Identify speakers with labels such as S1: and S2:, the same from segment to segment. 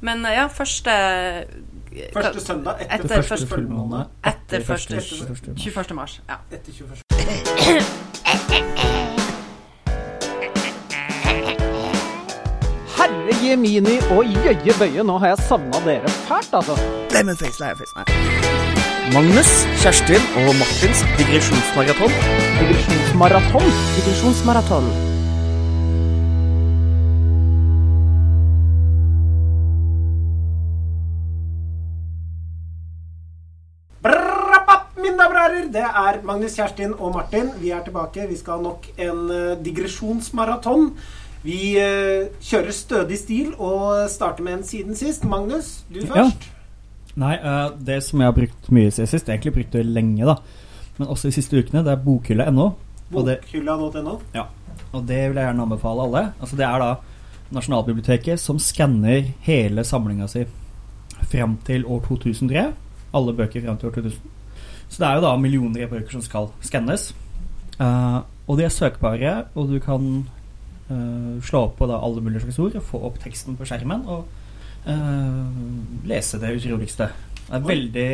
S1: Men eh, ja, første
S2: Første søndag etter,
S1: Etter
S2: første
S1: første
S2: fullmåne.
S1: Etter første
S2: første- første-
S1: 21. mars. Ja.
S2: Etter 21.
S3: Herre gemini og jøye bøye, nå har jeg savna dere fælt, altså.
S4: Lemonface, lemonface. Magnus, Kjerstin og Martins digresjonsmaraton.
S3: Digresjonsmaraton.
S1: Digresjonsmaraton.
S2: Det er Magnus, Kjerstin og Martin. Vi er tilbake. Vi skal ha nok en eh, digresjonsmaraton. Vi eh, kjører stødig stil og starter med en siden sist. Magnus, du først.
S5: Nei, eh, det som jeg har brukt mye siden sist, egentlig brukt det lenge, da, men også de siste ukene, det er bokhylla.no.
S2: Bokhylla.no? Ja.
S5: Og det vil jeg gjerne anbefale alle. Altså Det er da Nasjonalbiblioteket som skanner hele samlinga si fram til år 2003. Alle bøker fram til år 2000. Så det er jo da millioner av bøker som skal skannes. Uh, og de er søkbare, og du kan uh, slå opp på da alle mulige slags ord og få opp teksten på skjermen og uh, lese det utroligste. Det er veldig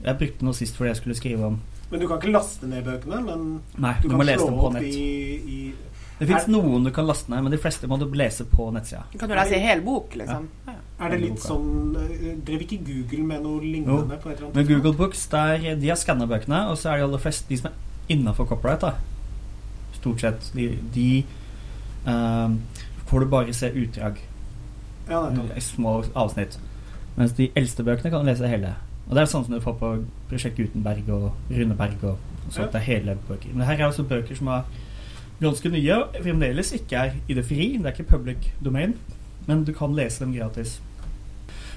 S5: Jeg brukte noe sist fordi jeg skulle skrive om
S2: Men du kan ikke laste ned bøkene, men
S5: Nei,
S2: du
S5: du,
S2: kan
S5: må lese
S2: slå
S5: dem på
S2: opp
S5: nett.
S2: i, i
S5: Det fins noen du kan laste ned, men de fleste må du lese på nettsida.
S1: Kan du lese en hel bok, liksom? Ja.
S2: Er det litt sånn eh, Drev ikke Google med noe lignende på et eller annet
S5: Men Google Books, der, de har skanna bøkene, og så er de aller fleste de som er innafor copyright, da. Stort sett. De, de uh, får du bare se utdrag.
S2: Ja,
S5: i Små avsnitt. Mens de eldste bøkene kan du lese hele. Og det er sånn som du får på Prosjekt Gutenberg og Runeberg og, og sånt.
S2: Ja.
S5: Det er hele bøker. Men her er altså bøker som er ganske nye, og fremdeles ikke er i det fri. Det er ikke public domain, men du kan lese dem gratis.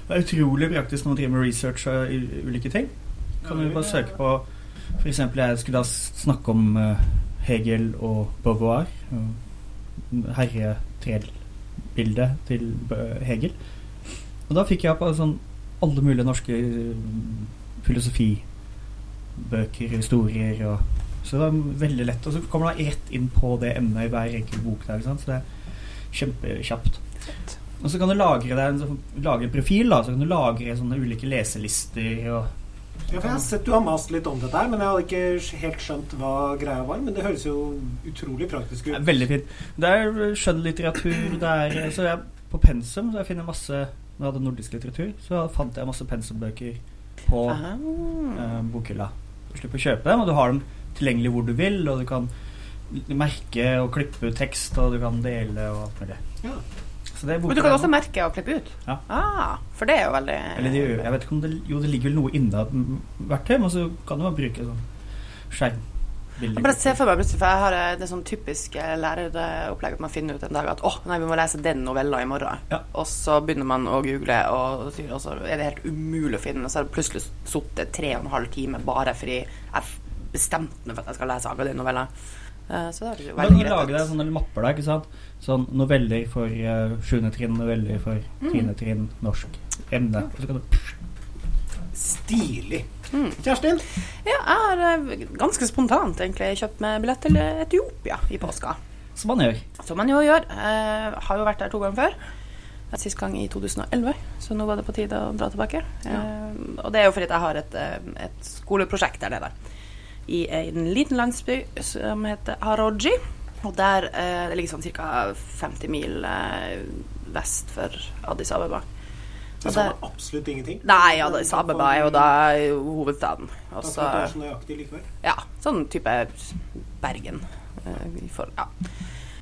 S5: Det er utrolig praktisk når man driver med research og ulike ting. Kan du bare søke på eksempel, jeg skulle da snakke om eh, Hegel og Beauvoir. Herretrellbildet til Hegel. Og da fikk jeg på sånn alle mulige norske eh, filosofibøker, historier og Så det var veldig lett. Og så kommer man rett inn på det emnet i hver enkelt bok der. Sant? Så det er kjempekjapt. Og så kan du lagre deg en, sånn- lage en profil, da. Så kan du lagre sånne ulike leselister og
S2: Ja, for jeg har sett du har mast litt om dette her, men jeg hadde ikke helt skjønt hva greia var. Men det høres jo utrolig praktisk ut.
S5: veldig fint. Det er skjønnlitteratur. Det er Så jeg på pensum så jeg finner masse Når jeg hadde nordisk litteratur, så fant jeg masse pensumbøker på
S1: Aha.
S5: eh, bokhylla. Du slipper å kjøpe dem, og du har dem tilgjengelig hvor du vil, og du kan merke og klippe ut tekst, og du kan dele og alt mulig.
S2: Ja.
S1: Men du kan også merke og klippe ut?
S5: Ja.
S1: Ah, for det er jo veldig
S5: Eller det, jeg vet ikke om det Jo, det ligger vel noe inni et verktøy, men så kan du bare bruke sånn skjerm.
S1: Jeg bare se for meg plutselig, for jeg har eh, det sånn typiske læreropplegget at man finner ut en dag at åh, nei, vi må lese den novella i morgen.
S5: Ja.
S1: Og så begynner man å google, og, og så er det helt umulig å finne. og Så har jeg plutselig sittet tre og en halv time bare fordi jeg bestemte meg for at jeg skal lese akkurat den novella. Eh, Så det
S5: Men
S1: veldig
S5: du lager deg
S1: greit ut.
S5: sånne mapper da, ikke sant? Sånn noveller for uh, 7. trinn, noveller for
S1: Mm.
S5: tiende trinn, norsk emne. Og så kan du
S2: Stilig.
S1: Mm.
S2: Kjerstin?
S1: Ja, jeg har eh, ganske spontant egentlig kjøpt meg billett til Etiopia i påska.
S5: Som man gjør.
S1: Som man jo gjør. Jeg har jo vært der to ganger før. Sist gang i 2011, så nå var det på tide å dra tilbake. Eh, og det er jo fordi jeg har et, eh, et skoleprosjekt der nede. I en liten landsby som heter Haroji. Og der eh, det ligger sånn ca. 50 mil eh, vest for Addis Abeba.
S2: Det
S1: er
S2: sa
S1: der-
S2: absolutt ingenting.
S1: Nei, Addis Abeba er jo da hovedstaden.
S2: Da
S1: Og
S2: skal
S1: så
S2: det være så nøyaktig likevel.
S1: ja, sånn type Bergen. eh, for, ja.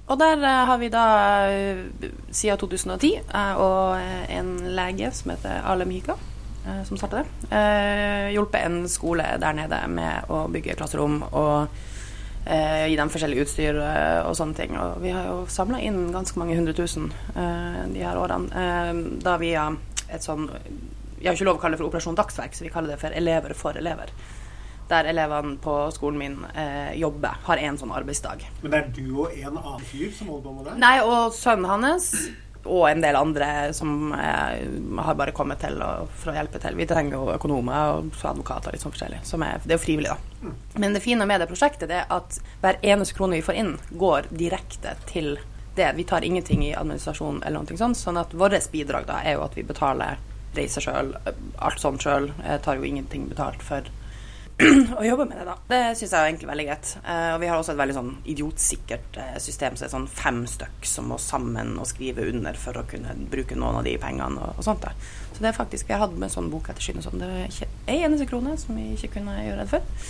S1: Og der eh, har vi da eh, siden 2010 jeg og eh, en lege som heter Alem Mika, eh, som starta det, eh, hjulpet en skole der nede med å bygge klasserom og eh, gi dem forskjellig utstyr eh, og sånne ting. Og vi har jo samla inn ganske mange hundre tusen eh, de her årene. Eh, da via et sånn Vi har ikke lov å kalle det for Operasjon Dagsverk, så vi kaller det for Elever for elever. Der elevene på skolen min eh, jobber, har en sånn arbeidsdag.
S2: Men det er du og en annen fyr som holder på med det?
S1: Nei, og sønnen hans og en del andre som eh, har bare kommet til for å hjelpe til. Vi trenger jo økonomer og advokater litt sånn forskjellig. Som er, det er jo frivillig, da. Men det fine med det prosjektet det er at hver eneste krone vi får inn, går direkte til det, vi tar ingenting i administrasjon eller noe sånt. Sånn at vårt bidrag da er jo at vi betaler reiser sjøl, alt sånt sjøl. Tar jo ingenting betalt for å jobbe med det, da. Det syns jeg er egentlig veldig greit. Eh, og vi har også et veldig sånn idiotsikkert eh, system, så det er sånn fem stykk som må sammen og skrive under for å kunne bruke noen av de pengene og, og sånt. da. Så det er faktisk Jeg hadde med sånn bokettersyn og sånn. Det er ikke ei eneste krone som vi ikke kunne gjøre det for.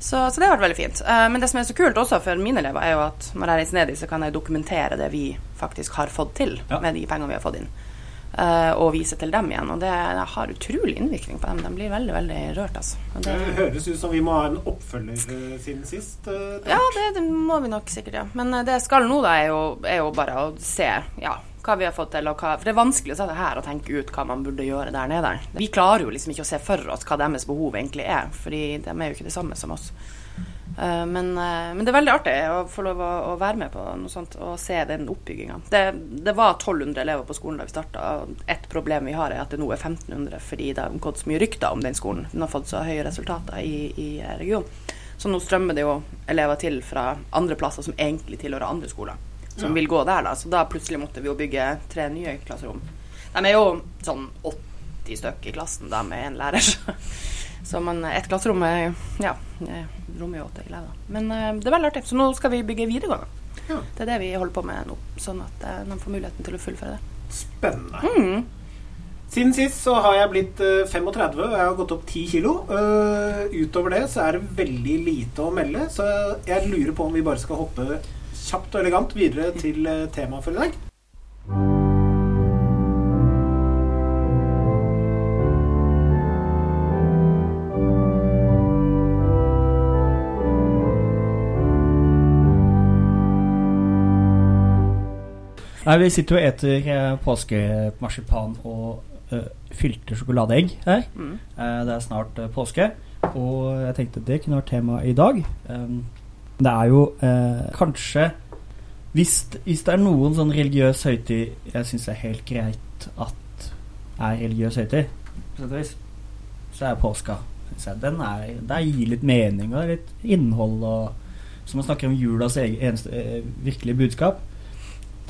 S1: Så, så det har vært veldig fint. Eh, men det som er så kult også for mine elever, er jo at når jeg reiser ned dit, så kan jeg dokumentere det vi faktisk har fått til
S5: Ja.
S1: med de pengene vi har fått inn. Eh, og vise til dem igjen. Og det har utrolig innvirkning på dem. De blir veldig, veldig rørt, altså.
S2: Det
S1: det,
S2: høres ut som vi må ha en oppfølger eh, siden sist. eh,
S1: ja, det, det må vi nok sikkert, ja. Men eh, det jeg skal nå, da, er jo, er jo bare å se ja, hva vi har fått til. Hva, for det er vanskelig å sitte her og tenke ut hva man burde gjøre der nede. Vi klarer jo liksom ikke å se for oss hva deres behov egentlig er, fordi de er jo ikke det samme som oss. Eh, men, eh, men det er veldig artig å få lov å, å være med på noe sånt og se den oppbygginga. Det, det var 1200 elever på skolen da vi starta. Et problem vi har, er at det nå er 1500 fordi det har gått så mye rykter om den skolen. Den har fått så høye resultater i, i regionen. Så nå strømmer det jo elever til fra andre plasser som egentlig tilhører andre skoler. Som
S2: Ja.
S1: vil gå der, da. Så da plutselig måtte vi jo bygge tre nye klasserom. De er jo sånn 80 stykker i klassen da med en lærer. Så man, et klasserom er, ja, eh, rommer jo åtte elever. Men eh, det er veldig artig. Så nå skal vi bygge videregående.
S2: Ja.
S1: Det er det vi holder på med nå. Sånn at eh, de får muligheten til å fullføre det.
S2: Spennende.
S1: Mm.
S2: Siden sist så har jeg blitt eh, 35, og jeg har gått opp 10 kilo. Uh, utover det så er det veldig lite å melde, så jeg lurer på om vi bare skal hoppe kjapt og elegant videre til temaet for i dag.
S5: Nei, Vi sitter jo og eter eh, påskemarsipan og uh, fylte sjokoladeegg her.
S1: Mm.
S5: Uh, det er snart uh, påske, og jeg tenkte det kunne vært tema i dag. Um, det er jo kanskje hvis, hvis det er noen sånn religiøs høytid jeg syns er helt greit at er religiøs høytid, på sett og vis, så er påska. Den er, det gir litt mening og litt innhold. og Så man snakker om julas eneste virkelige budskap.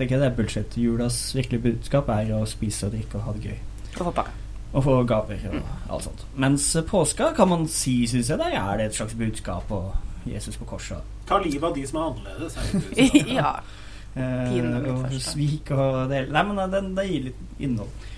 S5: Tenker jeg det er bullshit. Julas virkelige budskap er å spise og drikke og ha det gøy.
S1: Og få pakke.
S5: Og få gaver og alt sånt. Mens eh, påska kan man si, syns jeg, der er det et slags budskap og Jesus på korset.
S2: Ta livet av de som er annerledes. er det
S1: ja.
S5: Eh, og svik og det Nei, men det, den, det gir litt innhold.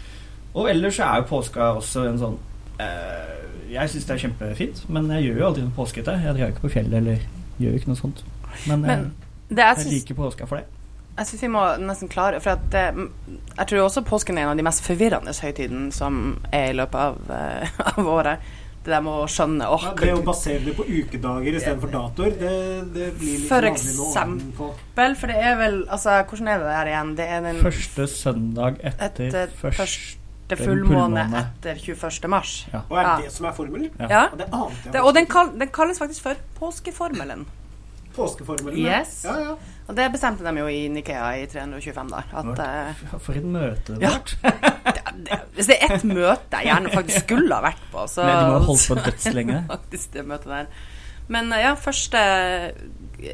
S5: Og ellers så er jo påska også en sånn eh, Jeg syns det er kjempefint, men jeg gjør jo aldri noe påskete. Jeg drar ikke på fjellet eller gjør ikke noe sånt. Men,
S1: Men
S5: eh,
S1: det jeg
S5: jeg liker påska for det.
S1: Jeg syns vi må nesten klare For at jeg tror også påsken er en av de mest forvirrende høytidene som er i løpet av, eh, av året. Det der med å skjønne åh,
S2: Ja, det å basere det på ukedager istedenfor datoer, det, det blir litt
S1: For. Vel, for det er vel Altså, hvordan er det der igjen? Det er den
S5: Første søndag etter,
S1: Etter
S5: første
S1: første fullmåne etter 21. mars.
S5: Ja.
S2: Og er
S1: Ja.
S2: det det som er formelen?
S5: Ja.
S1: Ja.
S2: Og det.
S1: Det, og den, kall, den kalles faktisk for påskeformelen.
S2: Påskeformelen.
S1: Yes.
S2: Ja, ja.
S1: Og det bestemte de jo i Nikea i 325, da. At eh,
S5: For et møte det
S1: Ja. Hvis det er ett møte jeg gjerne faktisk skulle ha vært på, så
S5: Men de må ha holdt på dødslenge.
S1: Faktisk det møtet der. Men eh, ja, første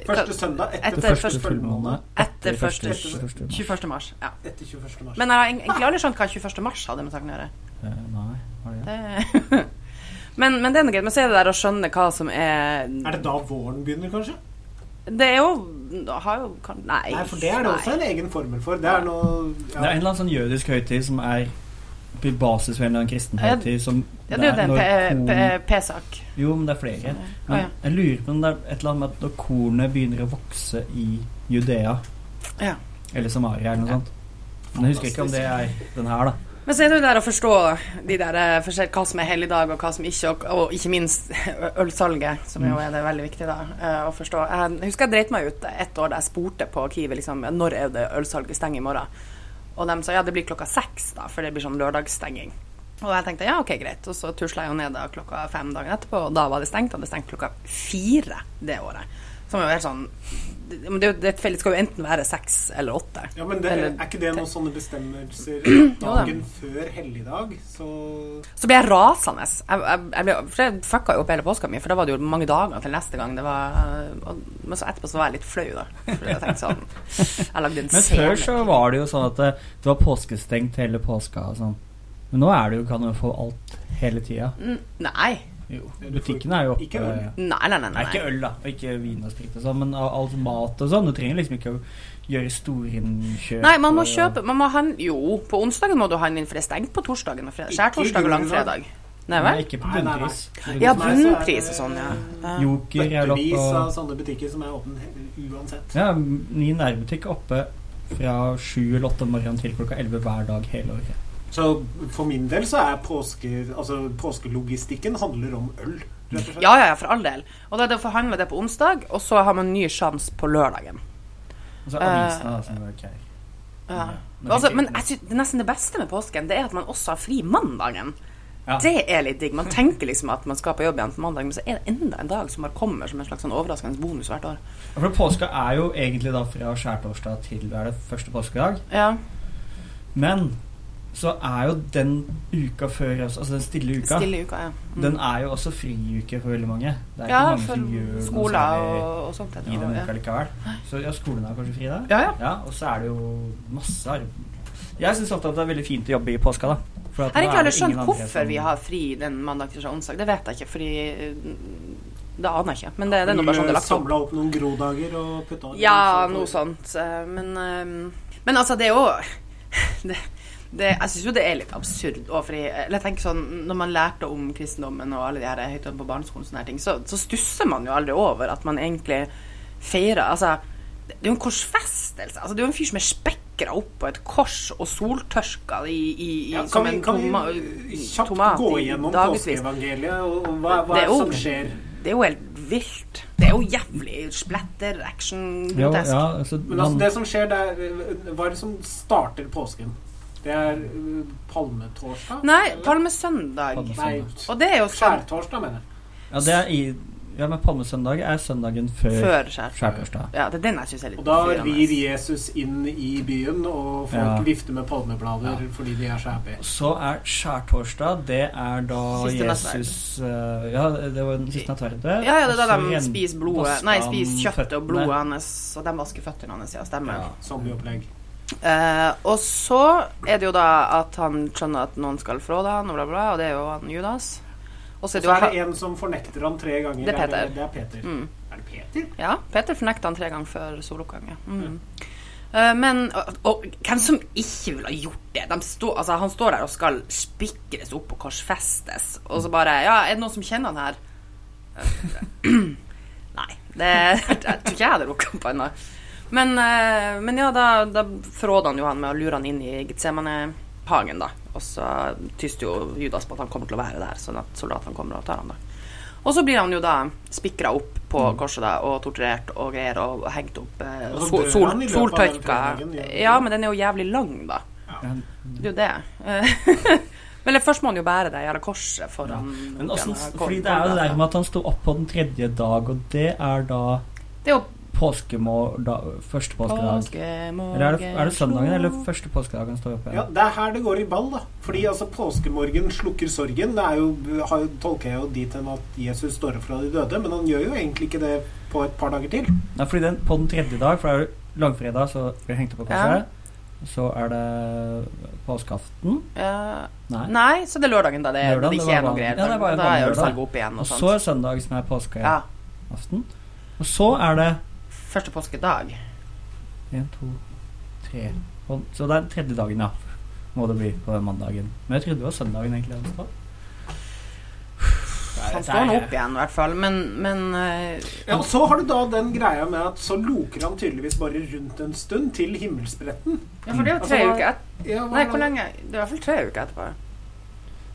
S2: Første søndag etter,
S1: Etter
S5: Første fullmåne.
S1: Etter første
S2: første-
S5: første
S1: 21. mars. Ja.
S2: etter 21. mars.
S1: Men jeg har egentlig aldri skjønt hva 21. mars hadde med saken å gjøre.
S5: Eh, Nei, har det det?
S1: Det men, men det er noe greit. Men så er det der å skjønne hva som er
S2: Er det da våren begynner, kanskje?
S1: Det er jo har jo kan, Nei.
S2: Nei, for det er det også en egen formel for. Det er noe
S5: Det er en eller annen sånn jødisk høytid som er på basis for en eller annen kristen høytid som
S1: Ja, det er jo den P-sak.
S5: Jo, men det er flere.
S1: Å,
S5: Men jeg lurer på om det er et eller annet med at når kornet begynner å vokse i Judea
S1: Ja.
S5: eller Samaria eller noe sånt. Men jeg husker ikke om det er den her, da.
S1: Men så er det jo der å forstå de der, eh, forskjell- hva som er helligdag, og hva som ikke, og, og ikke minst ølsalget, som jo er det veldig viktig da, eh, å forstå. Jeg husker jeg dreit meg ut et år da jeg spurte på Kiwi liksom, når er det ølsalget stenger i morgen. Og de sa ja, det blir klokka seks, da, for det blir sånn lørdagsstenging. Og jeg tenkte ja, ok, greit. Og så tusla jeg jo ned da klokka fem dagen etterpå, og da var det stengt. Og det stengte klokka fire det året. Som er jo helt sånn det, men det, det, er skal jo enten være seks eller åtte.
S2: Ja, men det,
S1: Eller-
S2: Er ikke det noen sånne bestemmelser dagen før helligdag? Så
S1: Så ble jeg rasende. Jeg, jeg, jeg ble, for jeg fucka jo opp hele påska mi, for da var det jo mange dager til neste gang. Det var, og, men så etterpå så var jeg litt flau, da. For jeg tenkte sånn Jeg lagde en
S5: Men før så var det jo sånn at det, det var påskestengt hele påska og sånn. Men nå er det jo, kan du få alt hele tida.
S1: Mm, Nei.
S5: Jo, butikkene er jo oppe.
S2: ikke øl.
S1: Nei, nei, nei.
S5: Nei, ikke øl, da. Og ikke vin og sprit og sånn, men all, mat og sånn. Du trenger liksom ikke å gjøre storinnkjøp.
S1: Nei, man må
S5: og-
S1: kjøpe man må hand, Jo, på onsdagen må du handle inn, for det er stengt på torsdagen og fredag. Skjærtorsdag og langfredag. Nei
S5: Nei, ikke på bunnpris.
S1: Ja, bunnpris og sånn, ja.
S5: Joker er oppe.
S2: Bøttevis av sånne butikker som er åpne uansett.
S5: Ja, min nærbutikk er oppe fra sju eller åtte om morgenen til klokka elleve hver dag hele året.
S2: Så for min del så er påske, altså påskelogistikken handler om øl, rett og slett.
S1: Ja, ja, ja, for all del. Og da er det å forhandle det på onsdag, og så har man ny sjanse på lørdagen.
S5: Og så
S1: Eh,
S5: avisene, da, som er ok.
S1: Ja. Altså, men
S5: jeg
S1: synes, det er nesten det beste med påsken, det er at man også har fri mandagen.
S5: Ja.
S1: Det er litt digg. Man tenker liksom at man skal på jobb igjen på mandag, men så er det enda en dag som bare kommer som en slags sånn overraskende bonus hvert år.
S5: Ja, For påska er jo egentlig da fra skjærtorsdag til er det første påskedag.
S1: Ja,
S5: Men så er jo den uka før altså den stille uka,
S1: Stille uka, ja. Mm.
S5: den er jo også friuke for veldig mange. Det er
S1: ja,
S5: ikke mange
S1: for
S5: som gjør skole
S1: og, og sånt.
S5: i den
S1: ja.
S5: uka likevel. Så ja, skolen er kanskje fri da?
S1: Ja, ja.
S5: Og så er det jo masse arbeid. Jeg syns ofte at det er veldig fint å jobbe i påska, da. For at
S1: Jeg har ikke
S5: er
S1: skjønt hvorfor
S5: som-
S1: vi har fri den mandag, tirsdag, onsdag. Det vet jeg ikke, fordi mm, Det aner jeg ikke. Men det, det er nå bare sånn det er lagt opp.
S2: Samla opp noen grodager og putta
S1: Ja, noe sånt. eh, Men, eh, men altså, det er jo det, det, Jeg syns jo det er litt absurd. fordi, eller jeg tenker sånn, Når man lærte om kristendommen og alle de her høytidene på barneskolen, sånne her ting, så, så stusser man jo aldri over at man egentlig feirer Altså, det er jo en korsfestelse. Altså, det er jo en fyr som er spekra opp på et kors og soltørka i, i, i
S2: Ja,
S1: som
S2: kan vi,
S1: en
S2: kan
S1: toma,
S2: vi kjapt
S1: tomat
S2: gå gjennom påskeevangeliet og, og hva, hva er det
S1: jo-
S2: som skjer?
S1: Det er jo helt vilt. Det er jo jævlig splatter, action, grotesk.
S5: ja, altså,
S2: Men altså, det som skjer, det er Hva er det som starter påsken? Det er uh, palmetorsdag?
S1: Nei,
S2: eller?
S1: palmesøndag.
S5: Palme-
S2: Nei,
S1: Og det er jo
S2: skjærtorsdag, mener jeg.
S5: ja, det er i Ja, men palmesøndag er søndagen før,
S1: før
S5: skjærtorsdag.
S1: Ja, det er den jeg syns er litt
S2: Og da rir Jesus inn i byen, og folk
S5: Ja.
S2: vifter med palmeblader
S5: Ja.
S2: fordi de er så happy.
S5: Så er skjærtorsdag Det er da
S1: Siste.
S5: Jesus uh, Ja, det var den siste nattverd.
S1: Ja, ja, det er da de spiser blodet Nei, spiser kjøttet og blodet hans, og de vasker føttene hans, ja, stemmer.
S5: Ja.
S2: Zombieopplegg.
S1: Eh, og så er det jo da at han skjønner at noen skal fråde han, og bla, bla, og det er jo han Judas. Og så er det
S2: er det en som fornekter han tre ganger.
S1: Det er Peter.
S2: Det er Peter.
S1: Mm.
S2: Er det Peter?
S1: Ja, Peter fornekter han tre ganger før soloppgang. Ja. Mm. Eh, men og, og hvem som ikke ville ha gjort det? De sto, altså, han står der og skal spikres opp og korsfestes, og så bare Ja, er det noen som kjenner han her? Nei. Det, jeg tror ikke jeg hadde rukket opp ennå. Men, eh, men ja, da, da fråder han jo han med å lure han inn i Getsemane-hagen, da. Og så tyster jo Judas på at han kommer til å være der, sånn at soldatene kommer og tar han da. Og så blir han jo da spikra opp på korset da, og torturert og greier og hengt opp eh, sol, sol, soltørka. Ja, men den er jo jævlig lang, da. Det er jo det. Eller først må han jo bære det jævla korset foran
S5: Men også, fordi det er jo det der med at han sto opp på den tredje dag, og det er da
S1: Det er jo
S5: påskemor... Da, første påskedag. Eller er det, er det søndagen eller første påskedag han står oppe?
S2: Ja. Det er her det går i ball, da. Fordi altså, påskemorgen slukker sorgen. Det er jo, har, tolker jeg jo dit hen at Jesus står opp fra de døde, men han gjør jo egentlig ikke det på et par dager til.
S5: Nei, fordi den, på den tredje dag, for det er jo langfredag, så blir det hengt opp på korset. Så er det påskeaften.
S1: Ja.
S5: Nei.
S1: Nei, så det er lørdagen, da. Det,
S5: Lørdag,
S1: det
S5: det
S1: ikke er noe greier.
S5: Ja,
S1: da er jo salget opp igjen
S5: Og
S1: og
S5: så er søndag, som er
S1: Ja.
S5: Og så er det
S1: Første påskedag.
S5: én, to, tre og, Så det er den tredje dagen, ja. Må det bli på den mandagen. Men jeg trodde det var søndagen, egentlig. han
S1: står nå opp igjen, i hvert fall. Men, men uh,
S2: Ja, og Så har du da den greia med at så loker han tydeligvis bare rundt en stund til himmelspretten.
S1: Ja, for det er jo tre
S2: Altså,
S1: uker etter
S2: Ja,
S1: Nei, hvor lenge? Det er i hvert fall tre uker etterpå.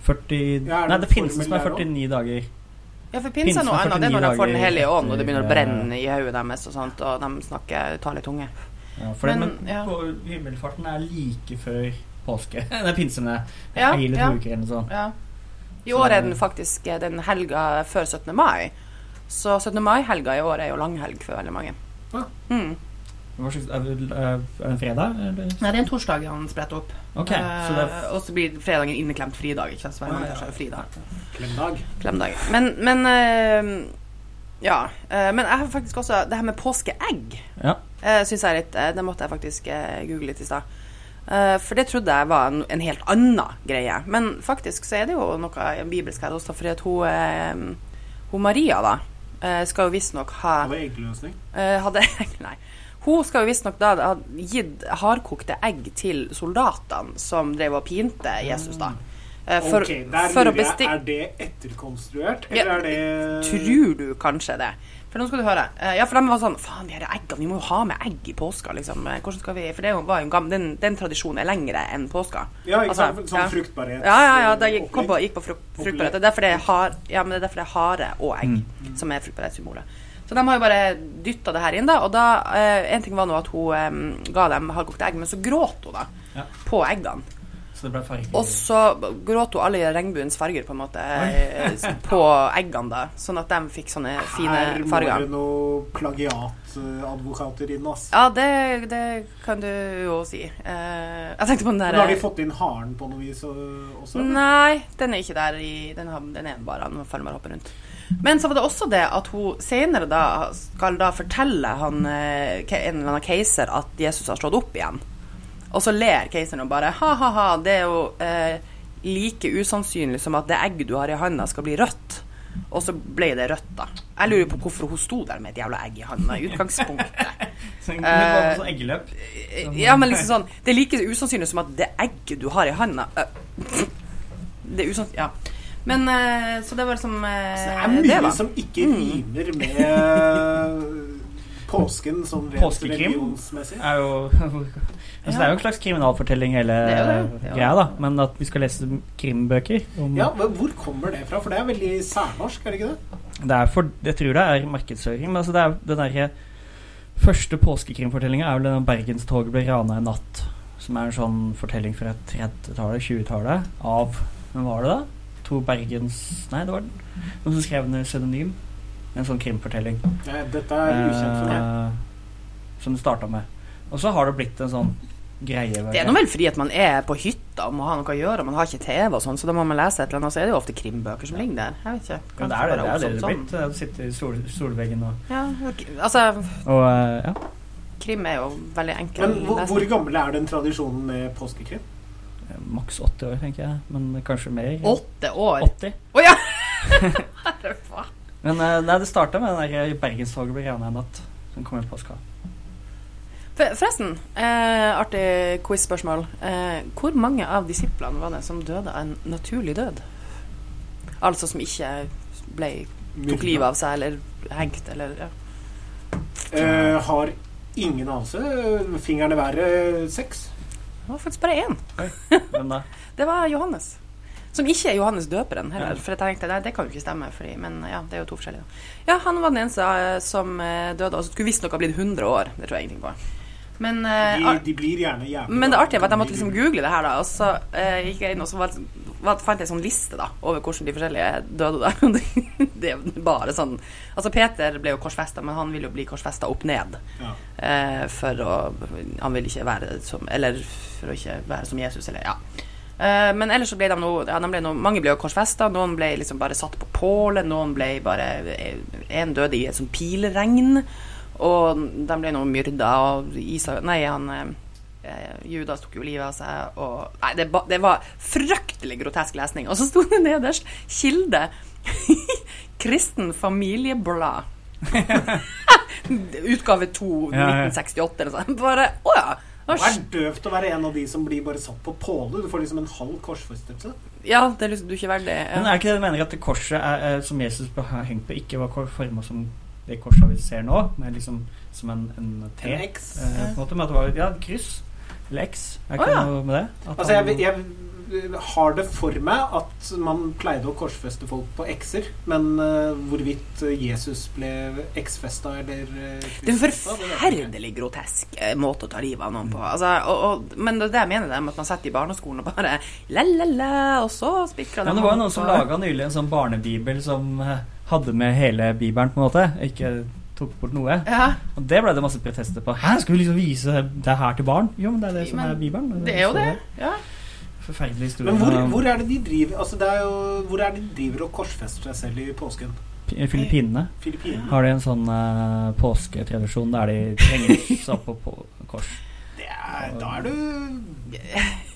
S5: 40
S2: Ja, det
S5: Nei, det finnes som er 49 dager.
S1: Ja, for pinsa er noe annet. Det er når de får Den hellige ånd, og det begynner å brenne i hodet deres, og sånt, og de snakker, taler i tunge.
S5: Ja, for det,
S1: Men,
S5: men
S1: ja.
S5: på himmelfarten er like før påske. Det er pinsene.
S1: Ja,
S5: Hele
S1: ja.
S5: uker eller noe sånt.
S1: Ja. I år er den faktisk eh, den helga før 17. mai. Så 17. mai-helga i år er jo langhelg for veldig mange.
S2: Ja.
S1: Mm.
S5: Hva slags, er, det, er det en fredag? Eller?
S1: Nei, det er en torsdag han spretter opp.
S5: Okay, så det
S1: Eh, og så blir fredagen inneklemt fridag. Ikke sant? Så hver
S2: Ja,
S1: er fridag.
S2: Klemdag.
S1: Klemdag. Men, men eh, Ja. eh, men jeg har faktisk også Det her med påskeegg
S5: Ja.
S1: uh, syns jeg er litt Det måtte jeg faktisk google litt i stad. Eh, for det trodde jeg var en, en helt annen greie. Men faktisk så er det jo noe bibelsk her også, fordi at hun, eh, hun Maria, da, eh, skal jo visstnok ha
S2: Hadde eggløsning.
S1: Eh, hadde, nei. Hun skal jo visstnok da ha gitt hardkokte egg til soldatene som drev og pinte Jesus, da. Eh, for,
S2: ok, der
S1: for å
S2: lurer jeg.
S1: besti...
S2: Er det etterkonstruert,
S1: Ja,
S2: eller er det
S1: Tror du kanskje det? For nå skal du høre. Eh, ja, for de var sånn Faen, de her eggene, vi må jo ha med egg i påska, liksom. Eh, Hvordan skal vi For det var jo gammel, den, den tradisjonen er lengre enn påska.
S2: Ja, ikke
S1: Altså,
S2: sant? Sånn
S1: ja.
S2: fruktbarhet.
S1: Ja, ja, ja. Det gikk, på, gikk på fru- fruktbarhet. Det er derfor det er, har, ja, men det derfor det hare og egg som er fruktbarhetssymbolet. Så de har jo bare dytta det her inn, da. Og da eh, En ting var nå at hun eh, ga dem hardkokte egg, men så gråt hun da
S5: Ja.
S1: på eggene.
S5: Så det ble farger.
S1: Og så gråt hun alle regnbuens farger på en måte eh, på eggene, da. Sånn at de fikk sånne fine farger.
S2: Her må
S1: farger.
S2: det noen plagiatadvokater inn, ass.
S1: Ja, det, det kan du jo si. Eh, jeg tenkte på den
S2: Men har de fått inn haren på noe vis også? eller?
S1: Nei, den er ikke der i Den, har, den er bare Han følger meg hopper rundt. Men så var det også det at hun senere da skal da fortelle han eh, en eller annen keiser at Jesus har stått opp igjen. Og så ler keiseren og bare ha-ha-ha, det er jo eh, like usannsynlig som at det egget du har i handa, skal bli rødt. Og så ble det rødt, da. Jeg lurer på hvorfor hun sto der med et jævla egg i handa i utgangspunktet.
S5: Så var på sånn eggeløp.
S1: Ja, men liksom sånn Det er like usannsynlig som at det egget du har i handa uh, Det er usannsynlig Ja. Men eh, Så det var liksom eh,
S2: Det er mye
S1: det,
S2: som ikke
S1: Mm.
S2: rimer med påsken sånn rent religionsmessig.
S5: er jo altså, Det er jo en slags kriminalfortelling, hele
S1: Det det, ja.
S5: greia, da. Men at vi skal lese krimbøker om
S2: Ja, men Hvor kommer det fra? For det er veldig særnorsk, er det ikke det?
S5: Det er for, Jeg tror det er markedsføring. Men altså det er den der, første påskekrimfortellinga er vel den Bergenstoget ble rana i natt. Som er en sånn fortelling fra 30-tallet, 20-tallet, av Hvem var det, da? To Bergens Nei, det var noen som skrev en pseudonym. En sånn krimfortelling.
S2: Nei, dette er ukjent for meg.
S5: Uh, som det starta med. Og så har det blitt en sånn greie.
S1: Det er nå vel fordi at man er på hytta og må ha noe å gjøre, man har ikke TV og sånn, så da må man lese et eller annet, og så er det jo ofte krimbøker som ligger der. Jeg vet ikke.
S5: Ja,
S1: Kanskje
S5: det er det det, er det, det er blitt. Du sitter i sol, solveggen og
S1: Ja, altså
S5: Og uh, ja.
S1: Krim er jo veldig enkel
S2: Men hvor, hvor gammel er den tradisjonen med påskekrim?
S5: Maks 80 år, tenker jeg. Men kanskje mer.
S1: Åtte år?
S5: 80.
S1: Å ja!
S5: Men eh, nei, det starta med den der Bergenstoget ble rana i natt. Som kom i påska.
S1: Forresten, eh, artig quiz-spørsmål. Eh, hvor mange av disiplene var det som døde av en naturlig død? Altså som ikke ble tok livet av seg eller hengt eller ja.
S2: Eh, har ingen anelse. Fingeren i været seks.
S1: Det var faktisk bare én.
S5: Da?
S1: Det var Johannes. Som ikke er Johannes døperen heller. For jeg tenkte nei, det kan jo ikke stemme, fordi, men ja, det er jo to forskjellige. Ja, han var den eneste eh, som eh, døde, og så skulle visstnok ha blitt 100 år. Det tror jeg ingenting på. Men, eh,
S2: De, de blir gjerne jævlig
S1: men det artige var at jeg måtte liksom google det her, da. Og så uh, gikk jeg inn og så var, var, fant jeg en sånn liste da over hvordan de forskjellige døde der. Det, er bare sånn Altså, Peter ble jo korsfesta, men han ville jo bli korsfesta opp ned.
S2: Ja.
S1: Uh, for å Han ville ikke være som Eller for å ikke være som Jesus, eller ja. Uh, men ellers så ble de noe, ja, de ble noe Mange ble jo korsfesta, noen ble liksom bare satt på påle, noen ble bare En døde i et sånt pileregn, og de ble nå myrda, og Isa Nei, han eh, Judas tok jo livet av seg, og Nei, det, ba- det var fryktelig grotesk lesning. Og så sto det nederst kilde Kristen familieblad. Utgave 2,
S5: Ja, ja.
S1: 1968 eller noe sånt. Bare Å ja.
S2: Det er døvt å være en av de som blir bare satt på påle. Du får liksom en halv korsforstyrrelse.
S1: Ja, det er liksom, du er ikke verdig.
S5: Men
S1: Ja.
S5: er ikke det du mener at det korset er, er, som Jesus ble hengt på, ikke var forma som det korset vi ser nå, med liksom som en, en T?
S2: En X.
S5: Eh, på en måte, men at det var ja, kryss eller X. Er ikke
S1: Å, ja.
S5: noe med det? At
S2: Altså, jeg, jeg har det for meg at man pleide å korsfeste folk på X-er, men uh, hvorvidt Jesus ble X-festa eller uh,
S1: Det er en forferdelig grotesk eh, måte å ta livet av noen på. Altså, og, og, men det er det jeg mener det med at man setter i barneskolen og bare la-la-la, og så spikrer
S5: Ja,
S1: de
S5: det var jo noen som laga nylig en sånn barnebibel som eh, hadde med hele bibelen, på en måte. Ikke tok bort noe.
S1: Ja,
S5: Og det ble det masse protester på. Hæ, skal vi liksom vise det her til barn? Jo, men det er det som
S1: Men
S5: er bibelen.
S1: det er jo det. Ja.
S5: Forferdelig historie.
S2: Men hvor, hvor er det de driver Altså det er jo, Hvor er det de driver og korsfester seg selv i påsken?
S5: I Filippinene
S2: Filippinene?
S5: har de en sånn uh, påsketradisjon der de trenger seg opp på, på kors.
S2: Det er, da er du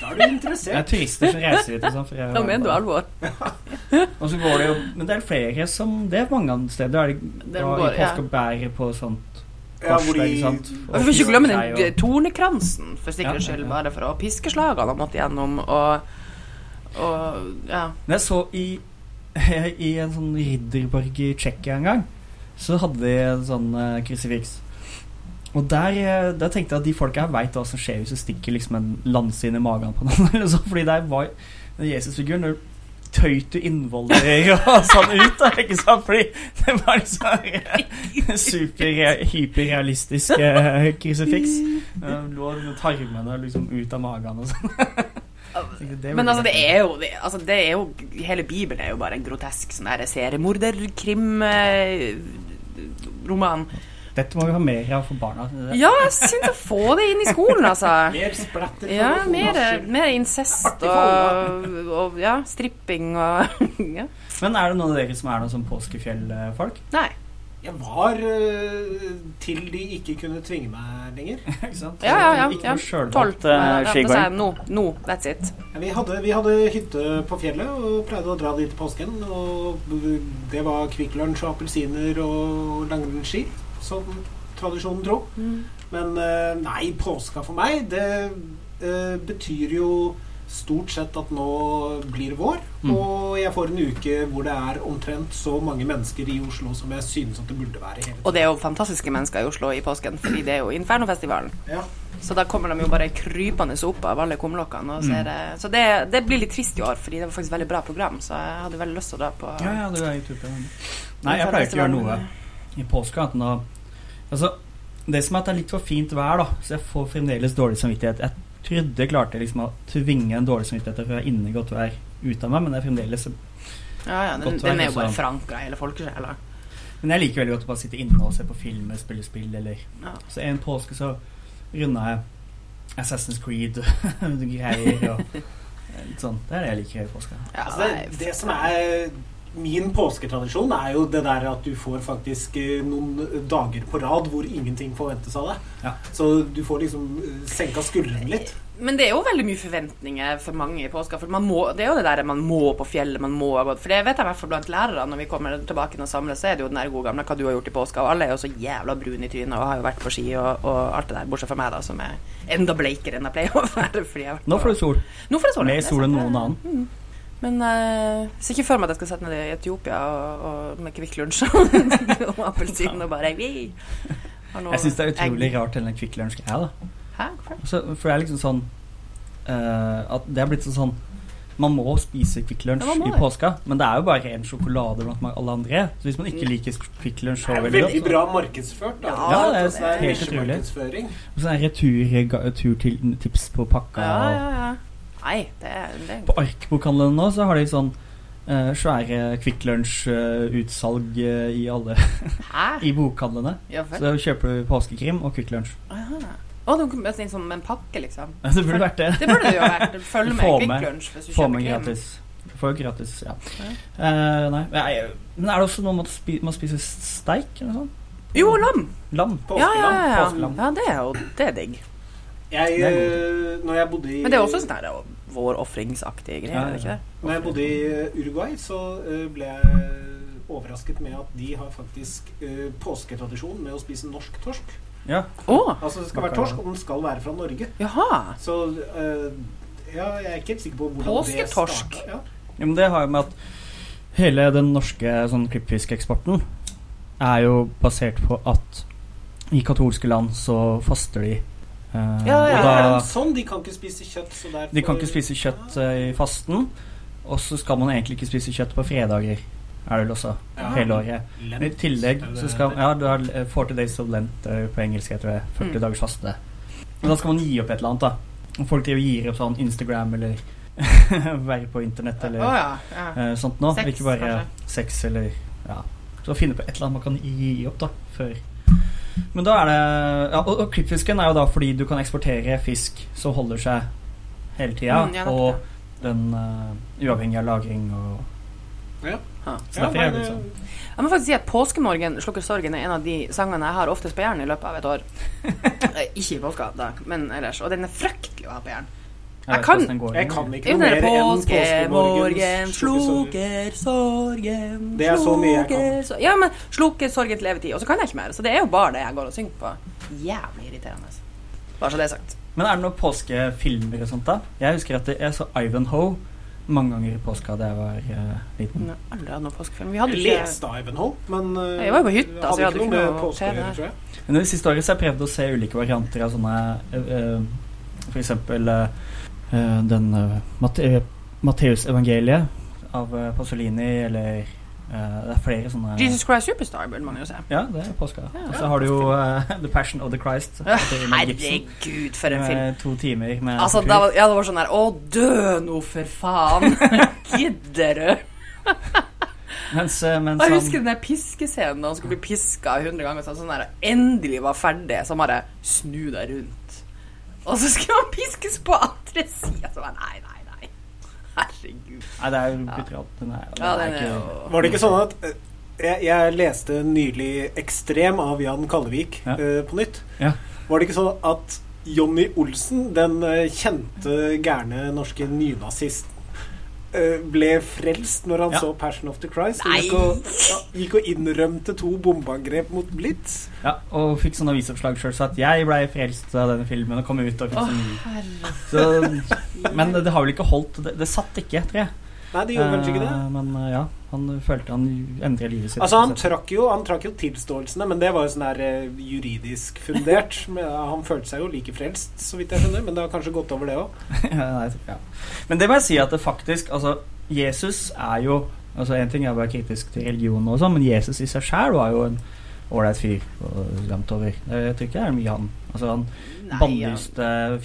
S2: Da er du
S5: Det er turister som reiser dit. og sånn, for jeg-
S1: Da mener du alvor.
S5: Og så går det jo Men det er flere som Det er mange andre steder. Er
S1: det,
S5: det
S1: går-
S5: I påske og bærer på sånt
S2: Ja, hvor de-
S5: ikke sant?
S1: Og får ikke glemme den tornekransen, for sikkerhets
S5: Ja, ja,
S1: skyld,
S5: ja.
S1: bare for å piskeslagene han måtte gjennom, og, og ja.
S5: Men jeg så i, i en sånn ridderborg i Tsjekkia en gang, så hadde de en sånn uh, krusifiks. Og der, eh, der tenkte jeg at de folka her veit hva som skjer hvis du stikker liksom en lanse inn i magen på noen. Eller så, fordi der var Jesusfiguren tøyt du innvoller og sånn ut. Da, ikke sant? Fordi det var liksom super hyperrealistisk eh, krusifiks. Eh, Lå tarmene liksom ut av magen og sånn.
S1: Men altså, det er jo, det, altså, det er jo Hele Bibelen er jo bare en grotesk sånn der seriemorder-krim-roman.
S5: Dette må vi ha mer av for barna.
S1: Ja, jeg syns å få det inn i skolen, altså.
S2: Mer splatter.
S1: Ja, mer, mer incest og, og ja, stripping og ja.
S5: Men er det noen av dere som er noen sånn påskefjellfolk?
S1: Nei.
S2: Jeg var øh, til de ikke kunne tvinge meg lenger.
S5: Ikke sant?
S1: Ja, ja, ja.
S5: Ikke
S1: ja.
S5: noe sjølvalgt
S1: Nå,
S5: eh,
S1: Ja,
S5: skigåing.
S1: no, no, that's it.
S2: Vi hadde, vi hadde hytte på fjellet og pleide å dra dit i påsken. Og det var Kvikk Lunsj og appelsiner og langrennsski, som tradisjonen tro.
S1: Mm.
S2: Men eh, nei, påska for meg, det eh, betyr jo stort sett at nå blir det vår.
S5: Mm.
S2: Og jeg får en uke hvor det er omtrent så mange mennesker i Oslo som jeg synes at det burde være hele tiden.
S1: Og det er jo fantastiske mennesker i Oslo i påsken, fordi det er jo Infernofestivalen.
S2: Ja.
S1: Så da kommer de jo bare krypende opp av alle kumlokkene. Mm. Så det, det blir litt trist i år, fordi det var faktisk veldig bra program. Så jeg hadde veldig lyst til å dra på
S5: Ja, ja, det er YouTube. Nei, jeg pleier ikke å gjøre noe i påska. Enn Altså, det som er at det er litt for fint vær, da, så jeg får fremdeles dårlig samvittighet. Jeg trodde jeg klarte liksom å tvinge en dårlig samvittighet fra inne godt vær ut av meg, men det er fremdeles
S1: Ja, ja, den,
S5: Godt
S1: den er jo bare
S5: altså.
S1: forankra i hele folkesjela.
S5: Men jeg liker veldig godt å bare sitte inne og se på filmer, spille spill, eller
S1: Ja.
S5: Så en påske så runda jeg Assassin's Creed og greier og litt sånn. Det er det jeg liker i påska.
S1: Ja,
S2: Altså det, det som er min påsketradisjon, er jo det der at du får faktisk eh, noen dager på rad hvor ingenting forventes av deg.
S5: Ja.
S2: Så du får liksom eh, senka skuldrene litt.
S1: Men det er jo veldig mye forventninger for mange i påska. For man må, det er jo det der man må på fjellet, man må ha gått For det vet jeg i hvert fall blant lærere. Når vi kommer tilbake og samles, så er det jo den der gode gamle hva du har gjort i påska. Og alle er jo så jævla brune i trynet og har jo vært på ski og, og alt det der. Bortsett fra meg, da, som er enda bleikere enn jeg pleier å være. Fordi jeg har vært
S5: Nå får du sol.
S1: Nå får jeg sol.
S5: Mer
S1: er
S5: sol enn noen
S1: annen.
S5: annen.
S1: Men uh, ser ikke for meg at jeg skal sette ned i Etiopia og, og med Kvikk Lunsj og appelsin og bare vi har noe
S5: Jeg syns det er utrolig
S1: egg.
S5: rart, den Kvikk Lunsj-greia. da.
S1: Hæ?
S5: Så, for det er liksom sånn eh, At det er blitt sånn sånn Man må spise Kvikk Lunsj
S1: Ja,
S5: i
S1: det.
S5: påska, men det er jo bare ren sjokolade blant alle andre. Så hvis man ikke liker Kvikk Lunsj så
S2: Det er
S5: veldig
S2: veldig bra markedsført. Da.
S1: Ja,
S5: det er
S2: Altså, det er
S5: helt utrolig.
S2: Og
S5: så Sånn retur, returtips på pakka.
S1: Ja, ja, ja. Nei, det det
S5: På Ark-bokhandelen nå så har de sånn uh, svære Kvikk Lunsj-utsalg i alle i bokhandlene.
S1: Ja.
S5: Så kjøper du påskekrim og Kvikk Lunsj.
S1: Å, du med møte sånn som en pakke, liksom.
S5: Det burde vært det.
S1: Det burde det jo vært. Følg med Kvikk Lunsj hvis du kjøper
S5: med
S1: krim.
S5: gratis. Du får jo gratis, ja.
S1: Ja.
S5: Uh, nei, nei, men er det også noe med å spi man spiser steik eller noe sånt?
S1: Jo, lam.
S5: Lam?
S1: Ja, ja, ja. ja.
S5: Påskelam.
S1: ja det er jo det er digg.
S2: Jeg,
S5: Det er
S2: eh, når jeg bodde i
S1: Men det er også sånn her vårofringsaktige greier,
S5: Ja,
S1: er det ikke det?
S2: Når jeg bodde i eh, Uruguay, så eh, ble jeg overrasket med at de har faktisk eh, påsketradisjon med å spise norsk torsk.
S5: Ja.
S1: Oh,
S2: Altså det skal være torsk, og den skal være fra Norge.
S1: Jaha.
S2: Så eh, ja, jeg er ikke helt sikker på hvordan
S1: Påsketorsk.
S2: det startet. Ja.
S5: ja, men det har jo med at hele den norske sånn klippfiskeksporten er jo basert på at i katolske land så faster de. Eh,
S1: Ja, ja,
S5: og
S2: er
S5: det
S2: sånn, de kan ikke spise kjøtt, så derfor
S5: de kan ikke spise kjøtt eh, i fasten. Og så skal man egentlig ikke spise kjøtt på fredager, er det vel også.
S2: Ja.
S5: Hele året.
S2: Lent,
S5: Men I tillegg så skal Ja, du har eh, 40 days of Lent eh, på engelsk, heter det. 40
S1: Mm.
S5: dagers faste. Men da skal man gi opp et eller annet, da. Og folk driver og gir opp sånn Instagram eller være på internett eller
S1: oh, ja. ja.
S5: eh, sånt noe.
S1: Sex,
S5: ikke bare
S1: kanskje.
S5: sex eller ja, Så finne på et eller annet man kan gi opp, da, før Men da er det ja, Og, og klippfisken er jo da fordi du kan eksportere fisk som holder seg hele tida,
S1: Mm, ja,
S5: og den uh, uavhengig av lagring og
S2: Ja.
S5: Så derfor er det
S2: men,
S5: liksom
S1: Jeg må faktisk si at 'Påskemorgen slukker sorgen' er en av de sangene jeg har oftest på hjernen i løpet av et år. Eh, ikke i påska, da, men ellers. Og den er fryktelig å ha på hjernen.
S5: Jeg
S1: kan-
S2: Jeg kan ikke
S1: er
S2: noe mer enn
S1: påskemorgen
S2: slukker
S1: sorgen
S2: Det er så mye jeg kan.
S1: Ja, men slukker sorgen til evig tid. Og så kan jeg ikke mer. Så det er jo bare det jeg går og synger på. Jævlig irriterende. Bare så det er sagt.
S5: Men er det noen påskefilmer og sånt, da? Jeg husker at jeg så Ivanhoe mange ganger i påska da jeg var uh, liten.
S1: Jeg aldri hadde noen påskefilm. Vi hadde
S2: Jeg
S1: ikke
S2: leste Ivanhoe, men uh,
S1: Jeg var jo på hytta, så jeg hadde
S2: ikke noe
S1: noe
S2: påske
S1: TV her.
S2: tror jeg.
S5: Men det siste året så har jeg prøvd å se ulike varianter av sånne uh, uh, For eksempel eh, den uh, Matte Matteusevangeliet av uh, Pasolini, eller eh, Det er flere sånne
S1: Jesus Christ Superstar burde man jo se.
S5: Ja, det er påska.
S1: Ja,
S5: Og så har du jo uh, The Passion of the Christ. Gibson.
S1: Herregud, for en film.
S5: Med to timer med
S1: Altså, da, var- ja, det var sånn der Å, dø nå, for faen! Gidder du?
S5: Mens, eh, mens
S1: Jeg husker den der piskescenen da han skulle bli piska 100 ganger. og sånn der, endelig var ferdig, så bare snu deg rundt. Og så skulle han piskes på andre sida. Så nei, nei, nei. Herregud.
S5: Nei, det er jo brutalt.
S1: Ja,
S5: den er
S1: er
S5: ikke
S2: Var det ikke sånn at eh, jeg, jeg leste nylig 'Ekstrem' av Jan Kallevik
S5: Ja.
S2: uh, på nytt.
S5: Ja.
S2: Var det ikke sånn at Jonny Olsen, den eh, kjente, gærne norske nynazisten, ble frelst når han
S5: Ja.
S2: så 'Passion of the Christ'? og Gikk og, ja, gikk og innrømte to bombeangrep mot Blitz.
S5: Ja, og fikk sånn avisoppslag sjøl, så at jeg blei frelst av denne filmen og kom ut og sånn så, Men det, det har vel ikke holdt. Det, det satt ikke, tror jeg.
S2: Nei, det gjorde kanskje ikke det.
S5: Eh, Men eh, ja, han følte han endret livet sitt.
S2: Altså Han trakk jo, han trakk jo tilståelsene, men det var jo sånn her eh, juridisk fundert. Han følte seg jo like frelst, så vidt jeg skjønner, men det har kanskje gått over, det òg.
S5: ja, ja. Men det må jeg si at det faktisk Altså, Jesus er jo Altså En ting er å være kritisk til religion, og sånn men Jesus i seg sjæl var jo en ålreit fyr. Og over. Jeg tror ikke det er mye han Altså Han
S1: bannlyste ja.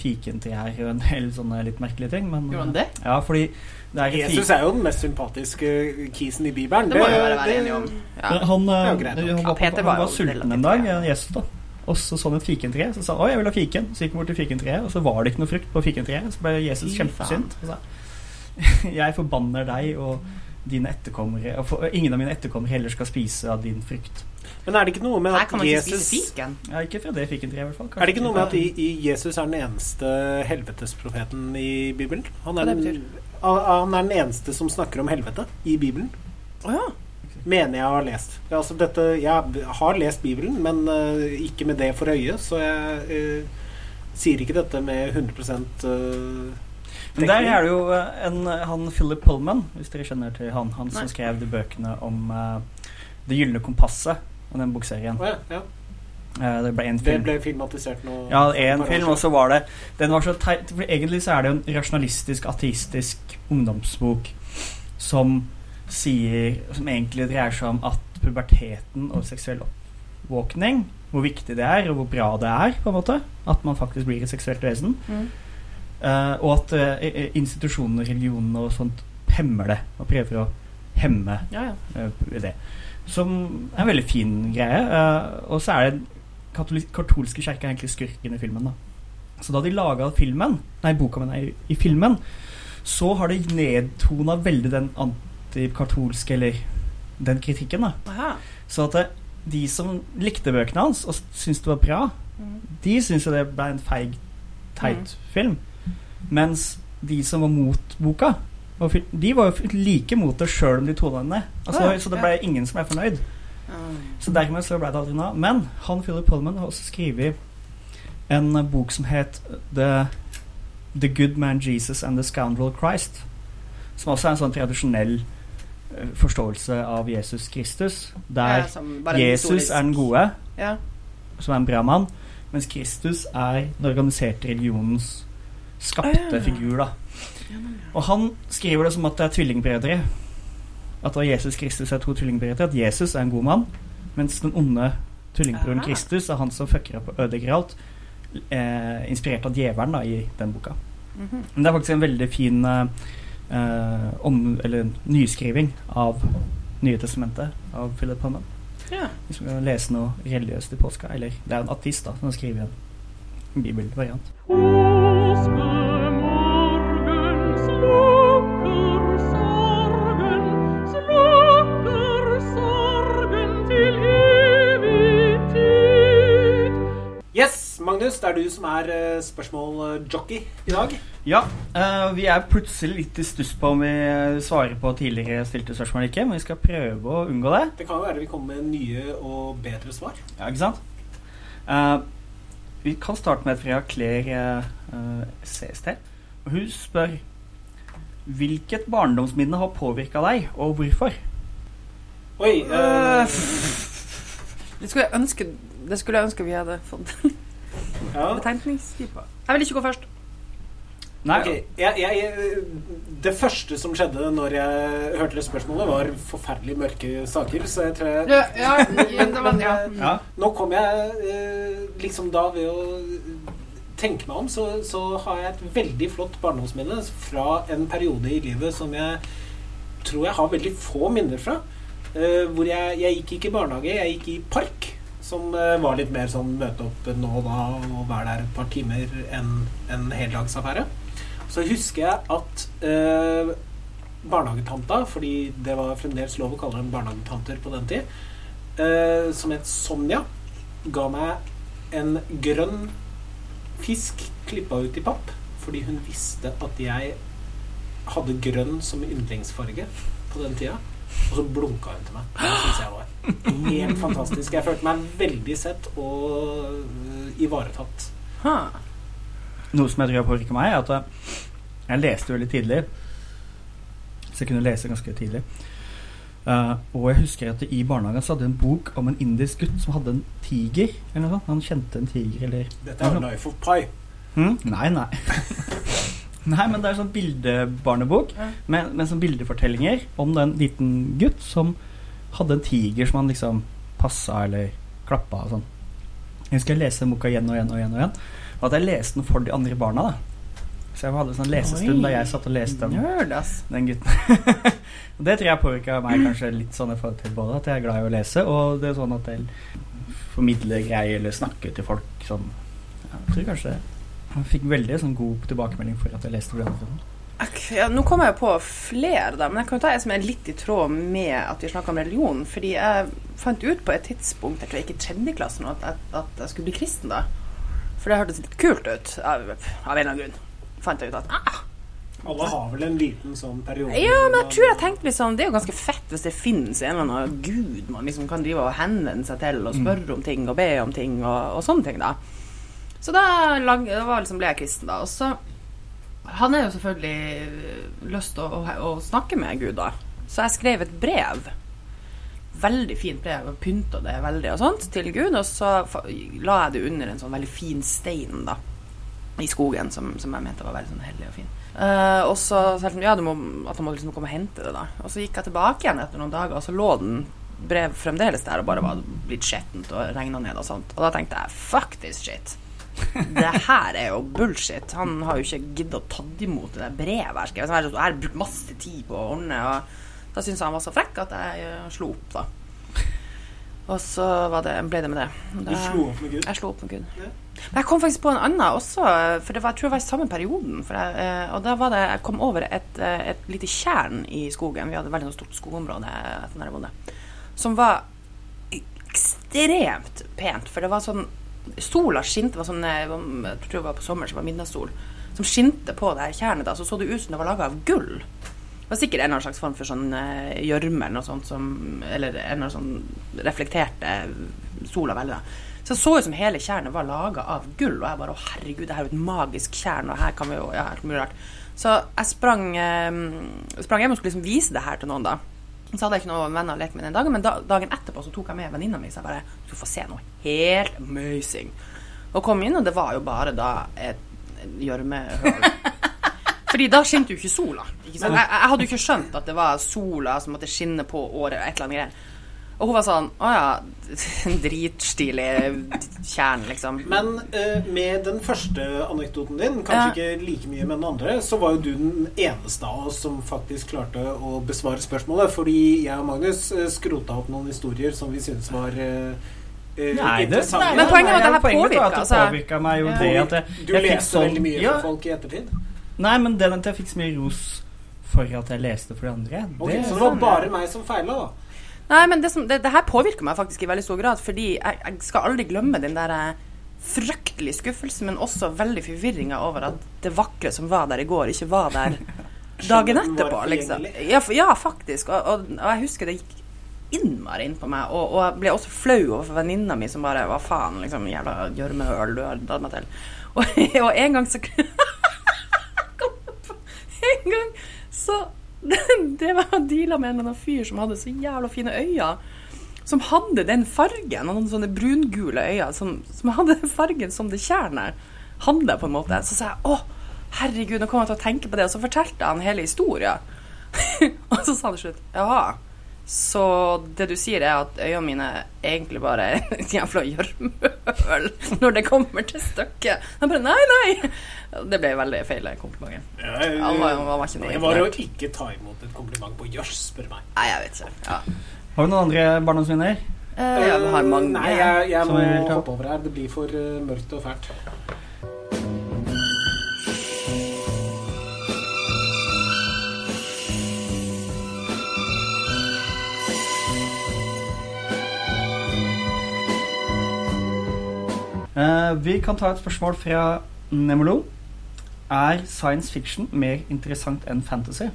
S5: til her og en del sånne litt merkelige ting. Men,
S1: Gjorde han det?
S5: Ja, fordi det er ikke
S2: Jesus er jo den mest sympatiske kisen i Bibelen.
S1: Det må vi bare være enige om. Ja.
S5: Han, eh,
S2: er nok.
S5: han, var, han
S1: var
S5: sulten en dag, Jesus, da. Og så så han et fikentre, så sa han 'Å, jeg vil ha fiken'. Så gikk han bort til fikentreet, og så var det ikke noe frukt på fikentreet. Så ble Jesus
S1: kjempesynt
S5: kjempesint og sa 'Jeg forbanner deg og dine etterkommere og for, Ingen av mine etterkommere heller skal spise av din frukt'.
S2: Men er det ikke noe med at
S1: ikke
S2: Jesus
S1: fiken.
S5: Ja, ikke fra det fikentreet, i hvert fall.
S2: Er det ikke noe med at i, i Jesus er den eneste helvetesprofeten i Bibelen? Han er,
S1: Hva det
S2: den, han er den eneste som snakker om helvete i Bibelen.
S1: Oh, ja.
S2: Mener jeg har lest. Altså dette, jeg har lest Bibelen, men uh, ikke med det for øye, så jeg uh, sier ikke dette med 100 uh,
S5: Men der er det jo eh, en, han Philip Pullman, hvis dere kjenner til han, han som
S1: Nei.
S5: skrev de bøkene om uh, Det gylne kompasset og den bokserien.
S2: ja, ja.
S5: Eh, det ble en
S2: Det ble filmatisert nå.
S5: Ja, én film, og så var det Den var så teit For egentlig så er det jo en rasjonalistisk, ateistisk ungdomsbok som sier Som egentlig dreier seg om at puberteten og seksuell oppvåkning Hvor viktig det er, og hvor bra det er, på en måte. At man faktisk blir et seksuelt vesen.
S1: Mm.
S5: Uh, og at uh, institusjonene, religionene og sånt hemmer det. Og prøver å hemme
S1: Ja, ja.
S5: Uh, det. Som er en veldig fin greie. eh, og så er det katolis- katolske kirke er egentlig skurken i filmen. da Så da de laga filmen, nei, boka men nei, i filmen, så har de nedtona veldig den antikatolske, eller den kritikken. da
S1: Aha.
S5: Så at det, de som likte bøkene hans og syntes det var bra,
S1: Mm.
S5: de syntes jo det ble en feig, teit film. Mens de som var mot boka, de var jo like mot det sjøl om de tona den ned. Altså,
S1: Ah, ja.
S5: Så det ble ingen som er fornøyd. Så dermed så ble det aldri noe av. Men han Philip Pullman har også skrevet en bok som het The, The Good Man Jesus and The Scoundrel Christ. Som også er en sånn tradisjonell eh, forståelse av Jesus Kristus. Der
S1: Ja,
S5: Jesus er den gode,
S1: Ja.
S5: som er en bra mann, mens Kristus er den organiserte religionens skapte
S1: Ah, ja.
S5: figur. da Og han skriver det som at det er tvillingbrødre. At er Jesus Kristus er to tvillingbrødre. At Jesus er en god mann, mens den onde tvillingbroren
S1: Aha.
S5: Kristus er han som fucker opp og ødelegger alt. Eh, inspirert av djevelen da i den boka.
S1: Mhm.
S5: Men det er faktisk en veldig fin eh, eh, om, eller nyskriving av Nye testamentet av Philip Pullman.
S1: Ja.
S5: Hvis man kan lese noe religiøst i påska. Eller det er en artist da, som har skrevet en bibelvariant.
S2: Magnus, det er du som er eh, spørsmåljockey i dag.
S5: Ja, eh, vi er plutselig litt i stuss på om vi svarer på tidligere stilte spørsmål eller ikke, men vi skal prøve å unngå det.
S2: Det kan jo være vi kommer med nye og bedre svar.
S5: Ja, ikke sant? Eh, vi kan starte med et fra Claire CST. Og Hun spør Hvilket barndomsminne har påvirka deg, og hvorfor?
S2: Oi. eh,
S1: Det skulle jeg ønske, det skulle jeg ønske vi hadde fått
S2: ja.
S1: Betenkningstyper. Jeg vil ikke gå først.
S5: Nei,
S2: okay. jeg, jeg, Det første som skjedde når jeg hørte det spørsmålet, var forferdelig mørke saker. Så jeg tror jeg
S1: Ja, ja, det var, ja.
S5: ja.
S2: Nå kom jeg eh, liksom da ved å tenke meg om, så, så har jeg et veldig flott barndomsminne fra en periode i livet som jeg tror jeg har veldig få minner fra. Eh, hvor jeg, jeg gikk ikke i barnehage, jeg gikk i park. Som eh, var litt mer sånn møte opp nå og da og være der et par timer enn en heldagsaffære. Så husker jeg at eh, barnehagetanta, fordi det var fremdeles lov å kalle dem barnehagetanter på den tid, eh, som het Sonja, ga meg en grønn fisk klippa ut i papp fordi hun visste at jeg hadde grønn som yndlingsfarge på den tida. Og så blunka hun til meg. Det syns jeg var helt fantastisk. Jeg følte meg veldig sett og ivaretatt.
S1: Ha.
S5: Noe som jeg tror har påvirket meg, er at jeg, jeg leste veldig tidlig. Så jeg kunne lese ganske tidlig. Uh, og jeg husker at i barnehagen så hadde jeg en bok om en indisk gutt som hadde en tiger. Eller noe sånt. Han kjente en tiger, eller
S2: Dette er jo Life of Pie.
S5: Hmm? Nei, nei. nei, men det er sånn bildebarnebok
S1: Ja.
S5: med, med sånn bildefortellinger om den liten gutt som hadde en tiger som han liksom passa eller klappa og sånn. Jeg husker jeg leste den boka igjen og igjen og igjen. Og igjen Og at jeg leste den for de andre barna. da Så jeg hadde en sånn lesestund
S1: Oi.
S5: da jeg satt og leste den,
S1: Nerd,
S5: den gutten. og det tror jeg påvirka meg kanskje litt sånn i forhold til både at jeg er glad i å lese, og det er sånn at jeg formidler greier eller snakker til folk sånn Jeg tror kanskje jeg fikk veldig sånn god tilbakemelding for at jeg leste blant annet.
S1: Ja, nå kommer jeg på flere, da, men jeg kan jo ta en som er litt i tråd med at vi snakker om religion. Fordi jeg fant ut på et tidspunkt, jeg tror jeg gikk i tredje klasse nå, at, at, at jeg skulle bli kristen. da. For det hørtes litt kult ut, av, av en eller annen grunn. Fant jeg ut at ah,
S2: Alle har vel en liten sånn periode
S1: Ja, men jeg tror jeg tenkte liksom Det er jo ganske fett hvis det finnes en eller annen gud man liksom kan drive og henvende seg til og spørre om ting og be om ting og, og sånne ting, da. Så da, lag, da liksom, ble jeg kristen, da. Og så hadde jeg jo selvfølgelig lyst til å, å, å snakke med Gud, da. Så jeg skrev et brev. Veldig fint brev, og pynta det veldig og sånt til Gud. Og så la jeg det under en sånn veldig fin stein, da. I skogen, som, som jeg mente var veldig sånn hellig og fin. Uh, og så sa jeg sånn, ja, du må, at han må liksom komme og hente det, da. Og så gikk jeg tilbake igjen etter noen dager, og så lå den brev fremdeles der og bare var blitt skjettent og regna ned og sånt. Og da tenkte jeg fuck this shit. Det her er jo bullshit. Han har jo ikke giddet å ta imot det der brevet jeg har brukt masse tid på å ordne, og da syntes jeg han var så frekk at jeg eh, slo opp, da. Og så var det, ble det med det.
S2: Du slo opp med Gud.
S1: jeg slo opp med Gud.
S2: Ja.
S1: Men jeg kom faktisk på en annen også, for det var, jeg tror det var i samme perioden. Jeg, eh, og da var det, jeg kom over et, eh, et lite tjern i skogen. Vi hadde et veldig noe stort skogområde. Som var ekstremt pent, for det var sånn Sola skinte, var sånn, eh, jeg tror det var på sommeren, så var midnattssol, som skinte på det her tjernet. da, Så så det ut som det var laga av gull. Det var sikkert en eller annen slags form for sånn eh, gjørme eller noe sånt som Eller en eller annen sånn reflekterte sola veldig. da. Så det så ut som hele tjernet var laga av gull, og jeg bare å herregud, det her er jo et magisk tjern, og her kan vi jo Ja, alt mulig rart. Så jeg sprang, eh, sprang hjem og skulle liksom vise det her til noen, da. Så hadde jeg ikke noen venner å leke med den dagen, men da, dagen etterpå så tok jeg med venninna mi. Så jeg bare Du får se noe helt amazing. Og kom inn, og det var jo bare da et gjørmehull. Fordi da skinte jo ikke sola. Ikke? Jeg, jeg hadde jo ikke skjønt at det var sola som måtte skinne på året. Et eller annet greier. Og hun var sånn Å ja, dritstilig tjern, liksom.
S2: Men eh, med den første anekdoten din, kanskje
S1: Ja.
S2: ikke like mye med den andre, så var jo du den eneste av oss som faktisk klarte å besvare spørsmålet. Fordi jeg og Magnus eh, skrota opp noen historier som vi syntes var eh, eh,
S5: Nei, det,
S2: nei,
S1: Men poenget var at det her
S5: påvirka.
S1: altså.
S5: påvirka meg jo
S1: Ja.
S5: det at jeg,
S2: Du
S5: jeg fikk
S2: leste
S5: sånn-
S2: veldig mye
S5: ja,
S2: for folk i ettertid.
S5: Nei, men det at jeg fikk så mye ros for at jeg leste for de andre, det
S2: så det var bare meg som feila, da.
S1: Nei, men det, som, det, det her påvirker meg faktisk i veldig stor grad, fordi jeg, jeg skal aldri glemme den der eh, fryktelige skuffelsen, men også veldig forvirringa over at det vakre som var der i går, ikke var der dagen etterpå, liksom. Ja, ja faktisk. Og, og, og jeg husker det gikk innmari inn på meg, og, og jeg ble også flau overfor venninna mi som bare Hva faen, liksom, jævla gjørmeøl du har dratt meg til. Og en gang så En gang så Det var deala med en eller annen fyr som hadde så jævla fine øyne. Som hadde den fargen. Hadde sånne brungule øyne som, som hadde den fargen som det tjernet hadde, på en måte. Så sa jeg å, herregud, nå kommer jeg til å tenke på det. Og så fortalte han hele historien. og så sa han til slutt jaha. Så det du sier, er at øynene mine egentlig bare er et jævla gjørmøl når det kommer til stykket. Han bare nei, nei. Det ble veldig feil kompliment.
S2: Ja,
S1: Han var, han var ikke noe
S2: det var
S1: jo
S2: ikke ta imot et kompliment på gjørs, spør meg.
S1: Nei, jeg vet ikke. Ja.
S5: Har vi noen andre barndomsminner?
S1: Eh, ja, vi har mange.
S2: Nei, jeg, jeg må hoppe over her. Det blir for eh, mørkt og fælt.
S5: Vi kan ta et spørsmål fra Nemolo. Er science fiction mer interessant enn fantasy?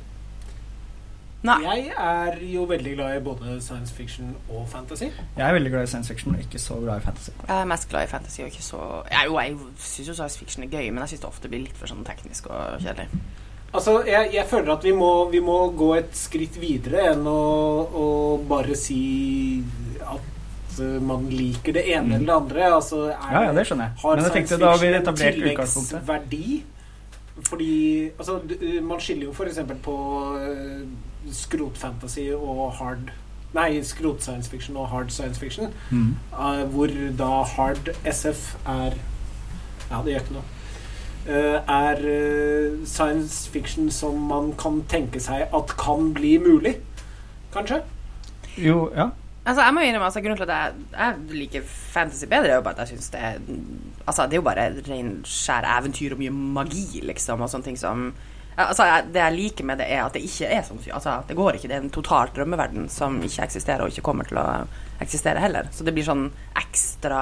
S1: Nei.
S2: Jeg er jo veldig glad i både science fiction og fantasy.
S5: Jeg er veldig glad i science fiction, men ikke så glad i fantasy.
S1: Jeg er mest glad i fantasy og ikke så Jeg, Jo, jeg syns jo science fiction er gøy, men jeg syns det ofte blir litt for sånn teknisk og kjedelig.
S2: Altså, jeg, jeg føler at vi må, vi må gå et skritt videre enn å, å bare si at man liker det ene eller det andre. Altså, er,
S5: Ja, ja, det skjønner jeg.
S2: har
S5: Men jeg tenkte da har vi etablert utgangspunktet.
S2: Fordi altså, man skiller jo f.eks. på uh, skrotfantasy og hard Nei, skrot science fiction og hard science fiction.
S5: Mm.
S2: eh, hvor da hard SF er Ja, det gjør ikke noe. Uh, er uh, science fiction som man kan tenke seg at kan bli mulig, kanskje?
S5: Jo, ja.
S1: Altså, jeg må innrømme altså, Grunnen til at jeg, jeg liker fantasy bedre, er jo bare at jeg syns det Altså, det er jo bare ren skjær eventyr og mye magi, liksom, og sånne ting som Altså, jeg, Det jeg liker med det, er at det ikke er sånn Altså, det går ikke. Det er en totalt drømmeverden som ikke eksisterer, og ikke kommer til å eksistere heller. Så det blir sånn ekstra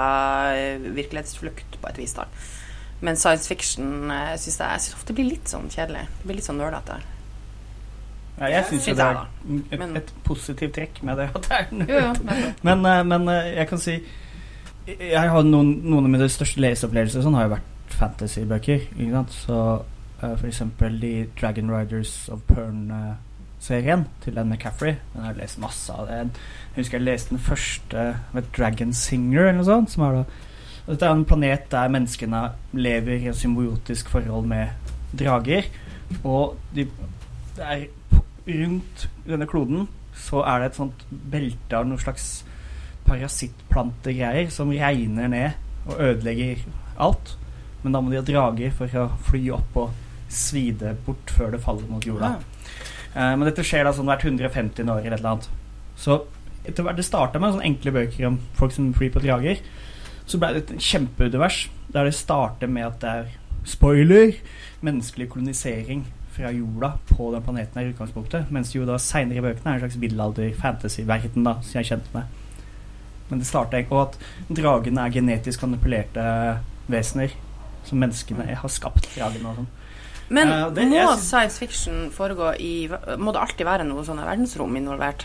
S1: eh, virkelighetsflukt på et vis, da. Men science fiction eh, syns jeg, jeg synes ofte blir litt sånn kjedelig. Det blir litt sånn nerdete.
S5: Ja jeg syns jo det er et, et positivt trekk med det. At det er
S1: Jo, jo, men
S5: Men, eh, eh, jeg kan si Jeg har noen, noen av mine største leseopplevelser sånn, har jo vært fantasybøker. Ikke sant? Så uh, for eksempel de Dragon Riders of Pern-serien til Anne McCaffrey. Den har jeg lest masse av. Jeg husker jeg leste den første med Dragon Singer eller noe sånt. Som er da dette er en planet der menneskene lever i et symbiotisk forhold med drager. Og de, det er rundt denne kloden så er det et sånt belte av noen slags parasittplantegreier som regner ned og ødelegger alt. Men da må de ha drager for å fly opp og svide bort før det faller mot jorda. Eh, men dette skjer da sånn hvert 150 år eller et eller annet. Så etter hvert det starta med sånne enkle bøker om folk som flyr på drager. Så ble det et kjempeunivers der det starter med at det er spoiler menneskelig kolonisering fra jorda på den planeten i utgangspunktet. Mens jo da seinere i bøkene er en slags middelalder-fantasy-verden da, som jeg er kjent med. Men det starter egentlig Og at dragene er genetisk manipulerte vesener. Som menneskene har skapt dragene og sånn.
S1: Men
S5: uh, det-
S1: må
S5: synes,
S1: science fiction foregå i Må det alltid være noe sånn verdensrom involvert?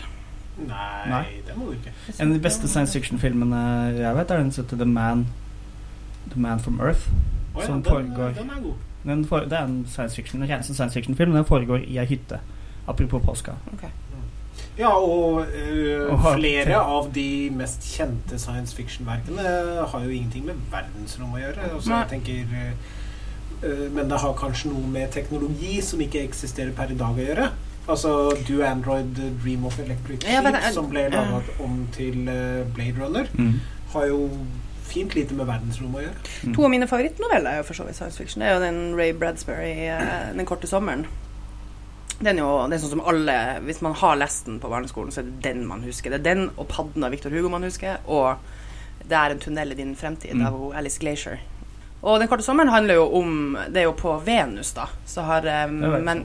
S2: Nei,
S5: Nei.
S2: det må det ikke.
S5: En av de beste science fiction-filmene jeg vet, er den som heter The Man The Man from Earth.
S2: Oh, ja,
S5: Som
S2: den,
S5: foregår.
S2: den er god.
S5: Den for, det er en science fiction, en reneste science fiction-film. Den foregår i ei hytte. Apropos påska.
S2: Ja, og øh,
S5: Og
S2: flere av de mest kjente science fiction-verkene har jo ingenting med verdensrom å gjøre. Altså, jeg tenker øh, Men det har kanskje noe med teknologi som ikke eksisterer per i dag å gjøre. Altså Do Android Dream of Electric
S1: Ja,
S2: som ble laget om til Blade Runner,
S5: Mm.
S2: har jo fint lite med verdensrommet å gjøre.
S1: To av mine favorittnoveller er jo for så vidt science fiction. Det er jo den Ray Bradbury, eh, 'Den korte sommeren'. Den er jo det er sånn som alle Hvis man har lest den på barneskolen, så er det den man husker. Det er den og 'Padden' av Victor Hugo man husker, og 'Det er en tunnel i din fremtid'
S5: Mm.
S1: av Alice Glacier. Og 'Den korte sommeren' handler jo om Det er jo på Venus, da. Så har
S5: um,
S1: men,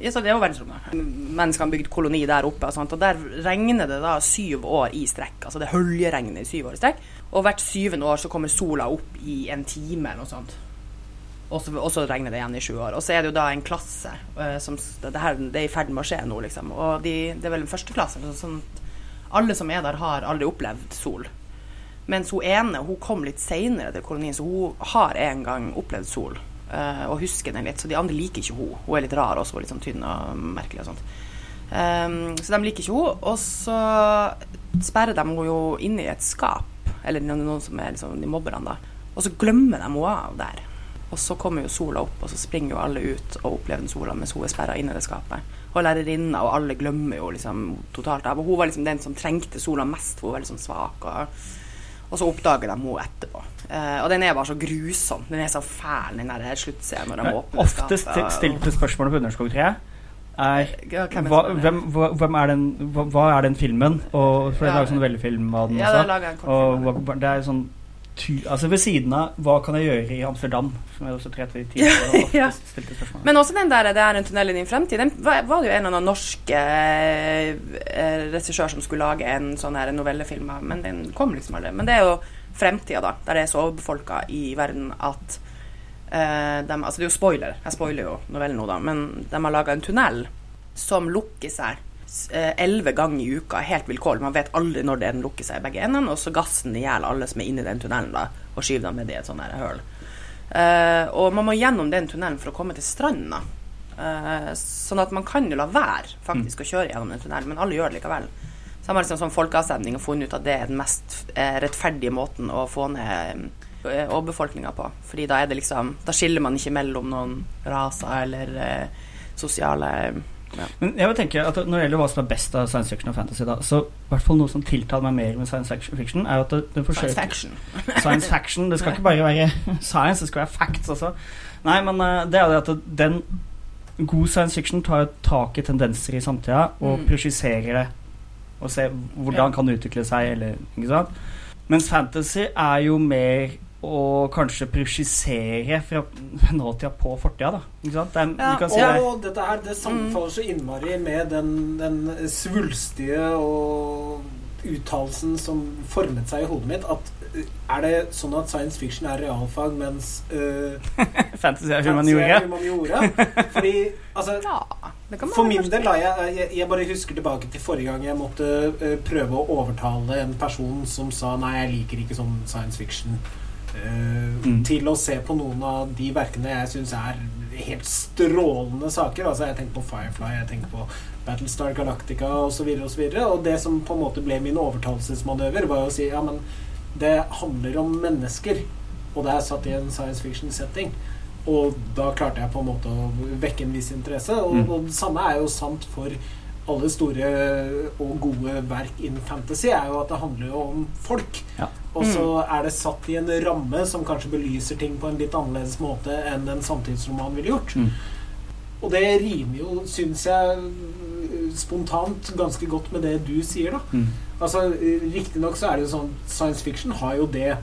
S1: ja, så det er jo verdensrommet. Menneskene har bygd koloni der oppe, og, sånt, og der regner det da syv år i strekk. Altså det høljeregner i syv år i strekk. Og hvert syvende år så kommer sola opp i en time eller noe sånt. Og så, og så regner det igjen i sju år. Og så er det jo da en klasse uh, som det, her, det er i ferd med å skje nå, liksom. Og de, det er vel en førsteklasse. så Sånn at alle som er der, har aldri opplevd sol. Mens hun ene hun kom litt seinere til kolonien, så hun har en gang opplevd sol. Uh, og husker den litt. Så de andre liker ikke hun. Hun er litt rar også, hun er litt sånn tynn og merkelig og sånt. Um, så de liker ikke hun Og så sperrer de henne jo inne i et skap. Eller noen, som er liksom, de mobberne, da. Og så glemmer de henne av der. Og så kommer jo sola opp, og så springer jo alle ut og opplever den sola mens hun er sperra inne i det skapet. Og lærerinna og alle glemmer jo liksom totalt av. Og hun var liksom den som trengte sola mest, for hun var veldig sånn svak. Og, og så oppdager de henne etterpå. Eh, og den er bare så grusom. Den er så fæl, den der sluttscenen når de åpner
S5: Oftest
S1: skapet.
S5: stilte spørsmålet på Underskog 3 er
S1: Ja, hvem er
S5: hva, hvem, hvem er den, hva, hva er den filmen? Og, for det er laget sånn veldig-film av den også. Og
S1: det.
S5: er sånn ty, Altså ved siden av Hva kan jeg gjøre i Amsterdam? Som jeg også jeg
S1: Ja,
S5: tidligere
S1: ja. Men også den der 'Det er en tunnel i din fremtid'. Den var, det jo en eller annen norsk eh, eh, regissør som skulle lage en sånn her novellefilm av, men den kom liksom aldri. Men det er jo fremtida, da, der det er så overbefolka i verden at eh, dem- Altså, det er jo spoiler. Jeg spoiler jo novellen nå, da, men de har laga en tunnel som lukker seg eh, elleve ganger i uka, helt vilkårlig. Man vet aldri når den lukker seg i begge endene, og så gasser i hjel alle som er inni den tunnelen, da, og skyver dem ned i et sånt høl. Uh, og man må gjennom den tunnelen for å komme til stranda. Uh, sånn at man kan jo la være faktisk å kjøre gjennom den tunnelen, men alle gjør det likevel. Så har man liksom sånn folkeavstemning og funnet ut at det er den mest rettferdige måten å få ned eh, befolkninga på. Fordi da er det liksom Da skiller man ikke mellom noen raser eller eh, sosiale ja.
S5: Men jeg vil tenke at Når det gjelder hva som er best av science fiction og fantasy, da, så i hvert fall noe som tiltaler meg mer med science fiction, er at det, det
S1: Science fiction.
S5: Science faction. Det skal ikke bare være science, det skal være facts også. Nei, men eh, det er det at den god science fiction tar tak i tendenser i samtida og
S1: Mm.
S5: projiserer det. Og ser hvordan
S1: Ja.
S5: kan det utvikle seg, eller ikke sant. Mens fantasy er jo mer å kanskje projisere fra nåtida på fortida, da. Ikke sant? Det er,
S1: Ja,
S5: kan si det er-
S2: Og dette her, det sammenfaller så innmari med den, den svulstige og uttalelsen som formet seg i hodet mitt, at uh, er det sånn at science fiction er realfag, mens uh,
S5: fantasy er humaniora.
S2: Fordi, altså
S1: Ja,
S2: For min del, da, jeg, jeg, jeg bare husker tilbake til forrige gang jeg måtte uh, prøve å overtale en person som sa nei, jeg liker ikke sånn science fiction, eh,
S5: Mm.
S2: til å se på noen av de verkene jeg syns er helt strålende saker. Altså, jeg tenker på Firefly, jeg tenker på Battlestar Galactica osv. Og, så videre, og det som på en måte ble min overtalelsesmanøver, var å si ja, men det handler om mennesker, og det er satt i en science fiction-setting. Og da klarte jeg på en måte å vekke en viss interesse. Og,
S5: Mm.
S2: og det samme er jo sant for alle store og gode verk innen fantasy, er jo at det handler jo om folk.
S5: Ja.
S2: Og så er det satt i en ramme som kanskje belyser ting på en litt annerledes måte enn en samtidsroman ville gjort.
S5: Mm.
S2: Og det rimer jo, syns jeg, spontant ganske godt med det du sier, da.
S5: Mm.
S2: Altså, Riktignok så er det jo sånn Science fiction har jo det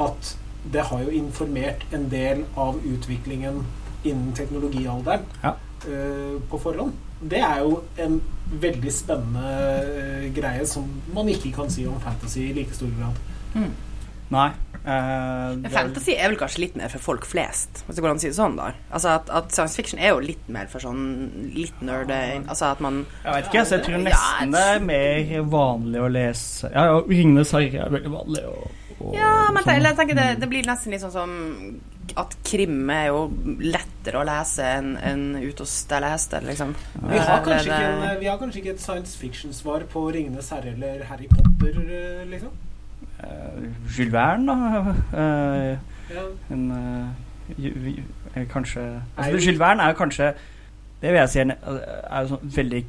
S2: at det har jo informert en del av utviklingen innen teknologialderen
S5: Ja.
S2: uh, på forhånd. Det er jo en veldig spennende uh, greie som man ikke kan si om fantasy i like stor grad.
S5: Nei. Uh, det er-
S1: Fantasy er vel kanskje litt mer for folk flest, hvis det går an å si det sånn. da Altså at, at science fiction er jo litt mer for sånn litt nerde Altså at man
S5: Jeg vet ikke, så jeg tror nesten det er mer vanlig å lese Ja, ja 'Ringenes herre' er veldig vanlig. Og, og
S1: Ja, men
S5: sånn.
S1: jeg, tenker det, det blir nesten litt sånn som at krim er jo lettere å lese enn en Ut hos der leste, liksom.
S2: Vi har,
S1: Eh,
S2: kanskje ikke en, vi har kanskje ikke et science fiction-svar på 'Ringenes herre' eller 'Harry Potter', eh, liksom?
S5: Eh, Jules Verne, da. eh,
S2: Ja.
S5: en, eh, kanskje altså, Jules Verne er jo kanskje Det vil jeg si er, er jo sånn veldig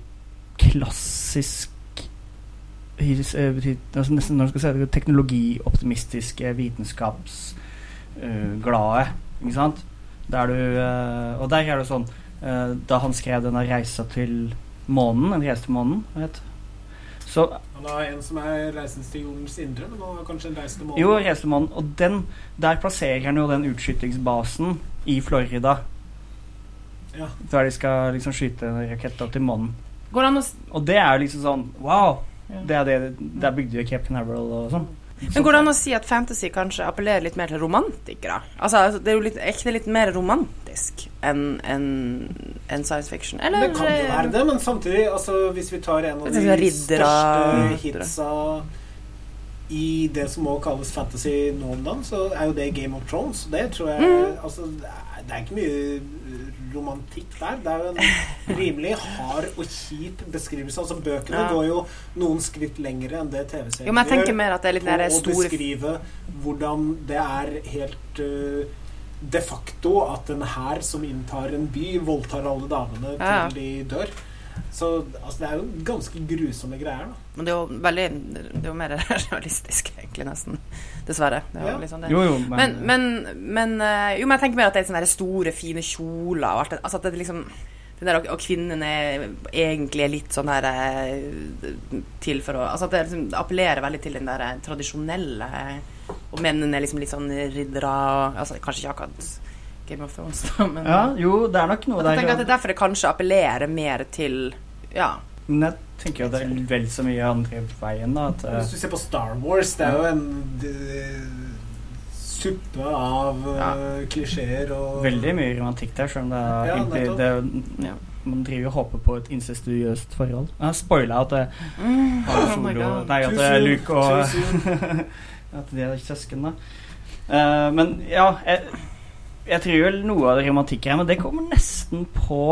S5: klassisk altså Nesten når du skal si teknologioptimistiske, vitenskapsglade. ikke sant? Der du, uh, og der er det sånn uh, Da han skrev denne reisa til månen, en reise til månen, vet så
S2: Han har en som er reisen til jordens indre, men han har kanskje en reise til månen.
S5: Jo, reise til månen. Og den, der plasserer han jo den utskytingsbasen i Florida.
S2: Ja.
S5: Der de skal liksom skyte en rakett opp til månen.
S1: Det
S5: Og det er jo liksom sånn Wow! Det er det, der bygde jo Cape Canaveral og sånn.
S1: Men går det an å si at fantasy kanskje appellerer litt mer til romantikere? Altså, altså, det er jo litt, er ikke det litt mer romantisk enn en, en science fiction? Eller
S2: Det kan jo være det, men samtidig, altså, hvis vi tar en av de
S1: er riddere-
S2: største hitsa i det som må kalles fantasy nå om dagen, så er jo det Game of Thrones. Det tror jeg
S1: Mm.
S2: Altså, det er, ikke mye romantikk der. Det er jo en rimelig hard og kjip beskrivelse. Altså, bøkene
S1: Ja.
S2: går jo noen skritt lenger enn det TV-serien
S1: gjør. men jeg tenker mer at det er litt
S2: på
S1: mer
S2: å beskrive hvordan det er helt uh, de facto at en hær som inntar en by, voldtar alle damene
S1: Ja.
S2: til de dør. Så altså, det er jo ganske grusomme greier, da.
S1: Men det er jo veldig Det er jo mer realistisk, egentlig, nesten. Dessverre. Det er jo
S2: Ja.
S1: liksom det.
S5: Jo, jo,
S1: Men, men, men eh, Jo, men jeg tenker mer at det er sånne store, fine kjoler og alt det Altså at det liksom det der, Og kvinnene egentlig er litt sånn her eh, til for å Altså at det liksom appellerer veldig til den der eh, tradisjonelle Og mennene er liksom litt sånn riddere og Altså kanskje ikke akkurat Game of Thrones, da, men
S5: Ja, jo, det er nok noe
S1: Og jeg tenker at
S5: der.
S1: det er derfor det kanskje appellerer mer til Ja.
S5: Men jeg tenker jo det er vel så mye andre veien, da. At, eh,
S2: Hvis du ser på Star Wars, det er jo en eh, suppe av ja. klisjeer og
S5: veldig mye romantikk der, selv om det er,
S2: Ja, egentlig
S5: det er
S1: Ja.
S5: Man driver og håper på et incestuøst forhold. Jeg spoila at det
S1: Mm, oh.
S5: Nei, at er Luke og. At de er søsken, da. Uh, men ja jeg, jeg tror vel noe av det romantikken her, men det kommer nesten på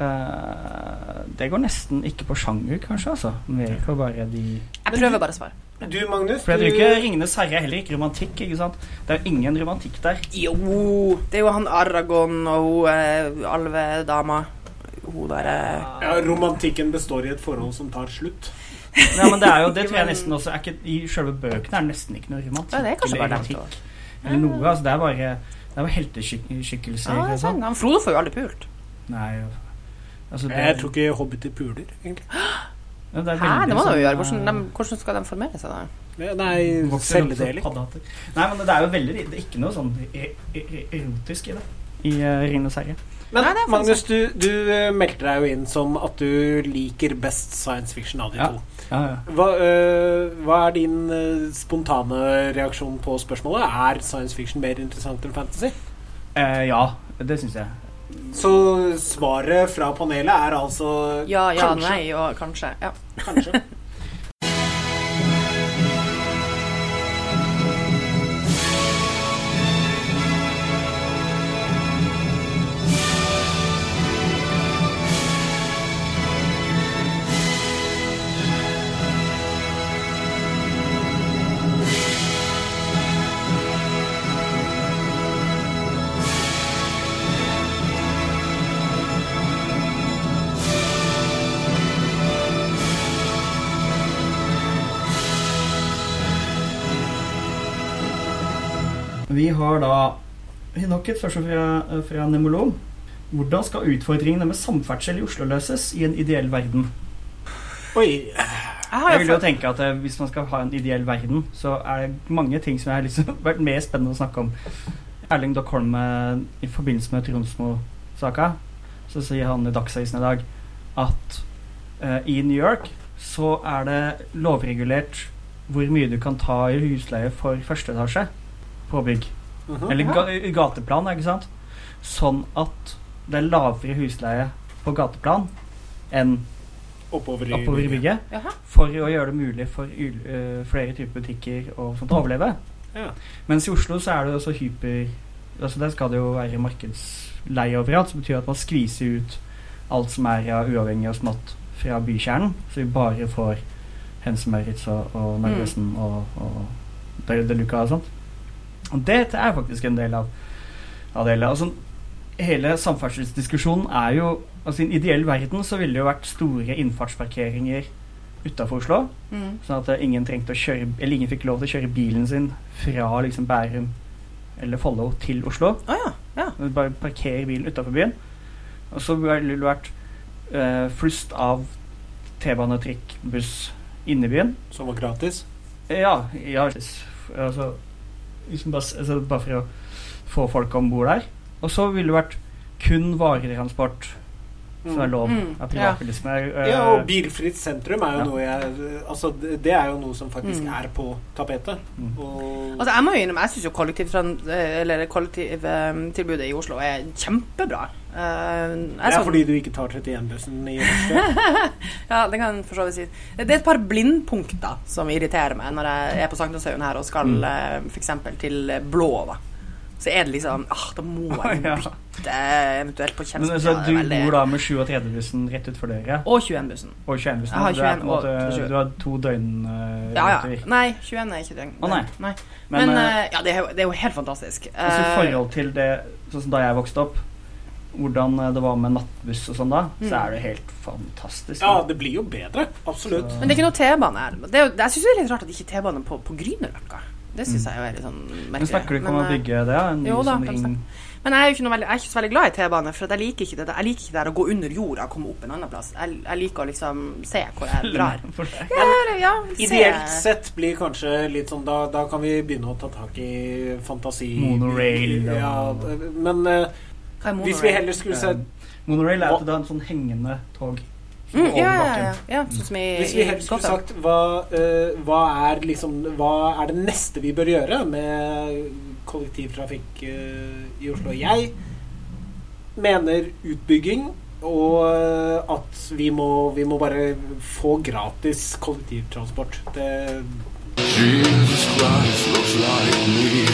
S5: Uh, Det går nesten ikke på sjanger, kanskje, altså. Mer på bare de
S1: Jeg prøver bare å svare.
S2: Du, Magnus,
S5: For jeg tror
S2: du,
S5: ikke 'Ringenes herre' er heller ikke romantikk, ikke sant? Det er jo ingen romantikk der.
S1: Jo, det er jo han Aragon og hun uh, alvedama. Hun derre uh,
S2: ja, Romantikken består i et forhold som tar slutt.
S5: Ja, men det er jo Det tror jeg nesten også er ikke, I selve bøkene er det nesten ikke noe romantikk.
S1: Ja, det er kanskje bare
S5: romantikk. Eller noe. Altså, det er bare Det er bare helteskikkelser.
S1: Ja, det er
S5: sånn.
S1: sant. Han Frodo får jo aldri pult.
S5: Nei, altså det,
S2: Jeg tror ikke hobbiter puler, egentlig.
S5: ja, det er
S1: Hæ,
S5: veldig
S1: det må de
S5: sånn,
S1: jo gjøre. Hvordan,
S5: eh,
S1: de, hvordan skal de formere seg da?
S2: Nei, celledeling.
S5: Nei, men det er jo veldig Det er ikke noe sånn e- e- erotisk i det. I uh, 'Ringenes herre'.
S2: Men
S1: Nei,
S2: Magnus, du, du eh, meldte deg jo inn som at du liker best science fiction av de
S5: Ja.
S2: to.
S5: Ja, ja.
S2: Hva, øh, hva er din eh, spontane reaksjon på spørsmålet? Er science fiction mer interessant enn fantasy?
S5: Eh, ja, det syns jeg.
S2: Så svaret fra panelet er altså
S1: Ja, ja,
S2: kanskje.
S1: nei og kanskje. Ja.
S2: Kanskje.
S5: Har da nok et spørsmål fra, fra Nemolom. Hvordan skal utfordringene med samferdsel i Oslo løses i en ideell verden?
S2: Oi.
S1: Jeg har
S5: Jeg
S1: jo
S5: vil jo
S1: fått
S5: tenke at eh, Hvis man skal ha en ideell verden, så er det mange ting som har liksom vært mer spennende å snakke om. Erling Dockholm eh, i forbindelse med Tronsmo-saka, så sier han i Dagsavisen i dag at eh, i New York så er det lovregulert hvor mye du kan ta i husleie for første etasje på bygg.
S2: Mhm.
S5: Eller ga gateplan, ikke sant? Sånn at det er lavere husleie på gateplan enn
S2: Oppover i
S5: oppover i bygget.
S1: Jaha.
S5: For å gjøre det mulig for eh, flere typer butikker og sånt å overleve.
S2: Ja.
S5: Mens i Oslo så er det også hyper Altså Der skal det jo være markedsleie overalt, som betyr at man skviser ut alt som er av uavhengig og smått fra bykjernen, så vi bare får Hense Maurits og, og Narvesen og, og Deluca De Luca og sånt. Og det er faktisk en del av, av det hele. Altså, hele samferdselsdiskusjonen er jo Altså I en ideell verden så ville det jo vært store innfartsparkeringer utafor Oslo.
S1: Mm.
S5: Sånn at eh, ingen trengte å kjøre Eller ingen fikk lov til å kjøre bilen sin fra liksom Bærum eller Follo til Oslo.
S1: Oh, ja. ja.
S5: Bare parkere bilen utafor byen. Og så ville det vært eh, flust av T-bane, trikk, buss inne i byen.
S2: Som var gratis.
S5: Ja, ja altså, liksom bare, altså, bare for å få folk om bord der. Og så ville det vært kun varetransport som er lov
S1: Mm,
S5: av privatbilisme. Eh,
S2: Ja, og bilfritt sentrum er jo
S5: Ja.
S2: noe jeg Altså, det er jo noe som faktisk
S1: Mm.
S2: er på tapetet.
S5: Mm.
S2: Og
S1: Altså, jeg må jo innrømme, jeg syns jo kollektivtilbudet kollektiv, i Oslo er kjempebra. Eh,
S2: det er fordi du ikke tar 31-bussen i
S1: Ja, det kan for så vidt si. Det er et par blindpunkter som irriterer meg når jeg er på Sankthanshaugen her og skal
S5: Mm.
S1: f.eks. for eksempel til Blå. da Så er det liksom ah, Da må jeg bytte eventuelt på
S5: Men
S1: Ja, det
S5: du
S1: veldig-
S5: bor da med 37-bussen rett utfor døra,
S1: Og 21-bussen.
S5: og 21-bussen.
S1: Jeg har
S5: så du er på
S1: 21
S5: en måte- Du har to døgn uh,
S1: Ja, ja. Nei, 21 er ikke døgn.
S5: Å, nei.
S1: Men,
S5: Men, eh,
S1: eh, ja, det er, jo, det er jo helt fantastisk.
S5: altså, i
S1: Eh,
S5: forhold til det Sånn som da jeg vokste opp, hvordan eh, det var med nattbuss og sånn da, så
S1: Mm.
S5: er det helt fantastisk.
S2: Ja, det blir jo bedre. Absolutt.
S5: Så-
S1: Men det er ikke noe T-bane her. Det er jeg syns det er litt rart at ikke T-bane på, på Grünerløkka. Det syns
S5: Mm.
S1: jeg jo er litt sånn merkelig.
S5: Men snakker du ikke om å bygge det? Ja, en
S1: jo da,
S5: sånn
S1: Men jeg er jo ikke, noe veldig, jeg er ikke så veldig glad i T-bane, for at jeg liker ikke det der- Jeg liker ikke det der å gå under jorda og komme opp en annen plass. Jeg, jeg liker å liksom se hvor jeg drar. Ja, ja, se-
S2: Ideelt sett blir kanskje litt sånn Da, da kan vi begynne å ta tak i fantasi
S5: Monorail,
S2: Ja, men
S1: er
S2: hvis vi heller skulle sett
S5: Monorail er at det er en sånn hengende tog
S1: mm, ja, ja, ja, sånn
S2: Hvis vi helst skulle sagt hva, uh, hva, er liksom, hva er det neste vi bør gjøre med kollektivtrafikk uh, i Oslo? Jeg mener utbygging, og eh, at vi må, vi må bare få gratis kollektivtransport. Det
S6: Jesus Christ looks like me.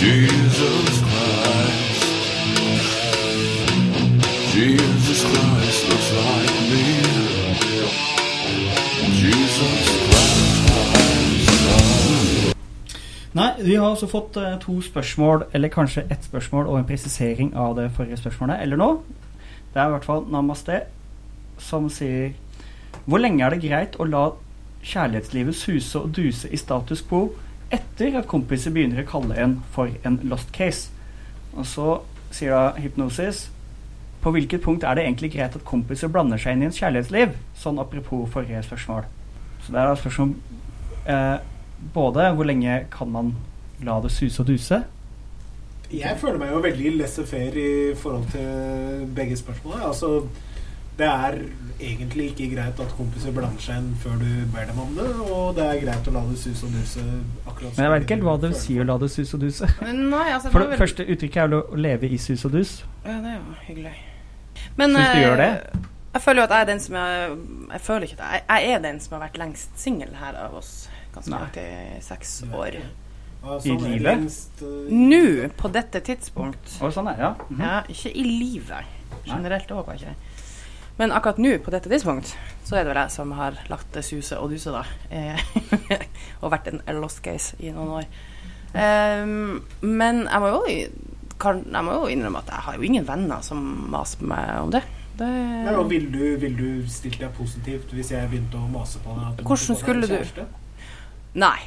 S6: Jesus Christ. Jesus Christ looks like me. Jesus Christ.
S5: Nei, vi har også fått eh, to spørsmål, eller kanskje ett spørsmål og en presisering av det forrige spørsmålet, eller nå. Det er i hvert fall Namaste som sier Hvor lenge er det greit å la kjærlighetslivet suse og duse i status quo etter at kompiser begynner å kalle en for en lost case? Og så sier da Hypnosis På hvilket punkt er det egentlig greit at kompiser blander seg inn i ens kjærlighetsliv? Sånn apropos forrige spørsmål. Så det er da spørsmål eh, både hvor lenge kan man la det suse og duse?
S2: Jeg føler meg jo veldig laissez-faire i forhold til begge spørsmålene. Altså, det er egentlig ikke greit at kompiser blander seg inn før du ber dem om det, og det er greit å la det suse og duse akkurat
S5: Men jeg vet ikke helt hva det vil si å la det suse og duse.
S1: Nei, altså
S5: For
S1: det,
S5: det
S1: vel-
S5: første uttrykket er å leve i sus og dus.
S1: Ja, det er jo hyggelig. Men
S5: Syns du
S1: eh,
S5: gjør det?
S1: Jeg føler jo at jeg er den som er Jeg føler ikke det. Jeg, jeg er den som har vært lengst singel her av oss. Ganske i seks år.
S5: I
S2: sånn
S5: livet?
S2: lengst, eh,
S1: Nå, på dette tidspunkt
S5: Og sånn er ja. -hmm.
S1: Ja, ikke i livet. Generelt òg, kanskje. Men akkurat nå, på dette tidspunkt, så er det vel jeg som har lagt det suse og duse, da. Eh, og vært en lost case i noen år. Um, men jeg må, jo, kan, jeg må jo innrømme at jeg har jo ingen venner som maser på meg om det. det
S2: Ja, og vil du, vil du stilt deg positivt hvis jeg begynte å mase på deg? at
S1: Hvordan skulle du? Nei.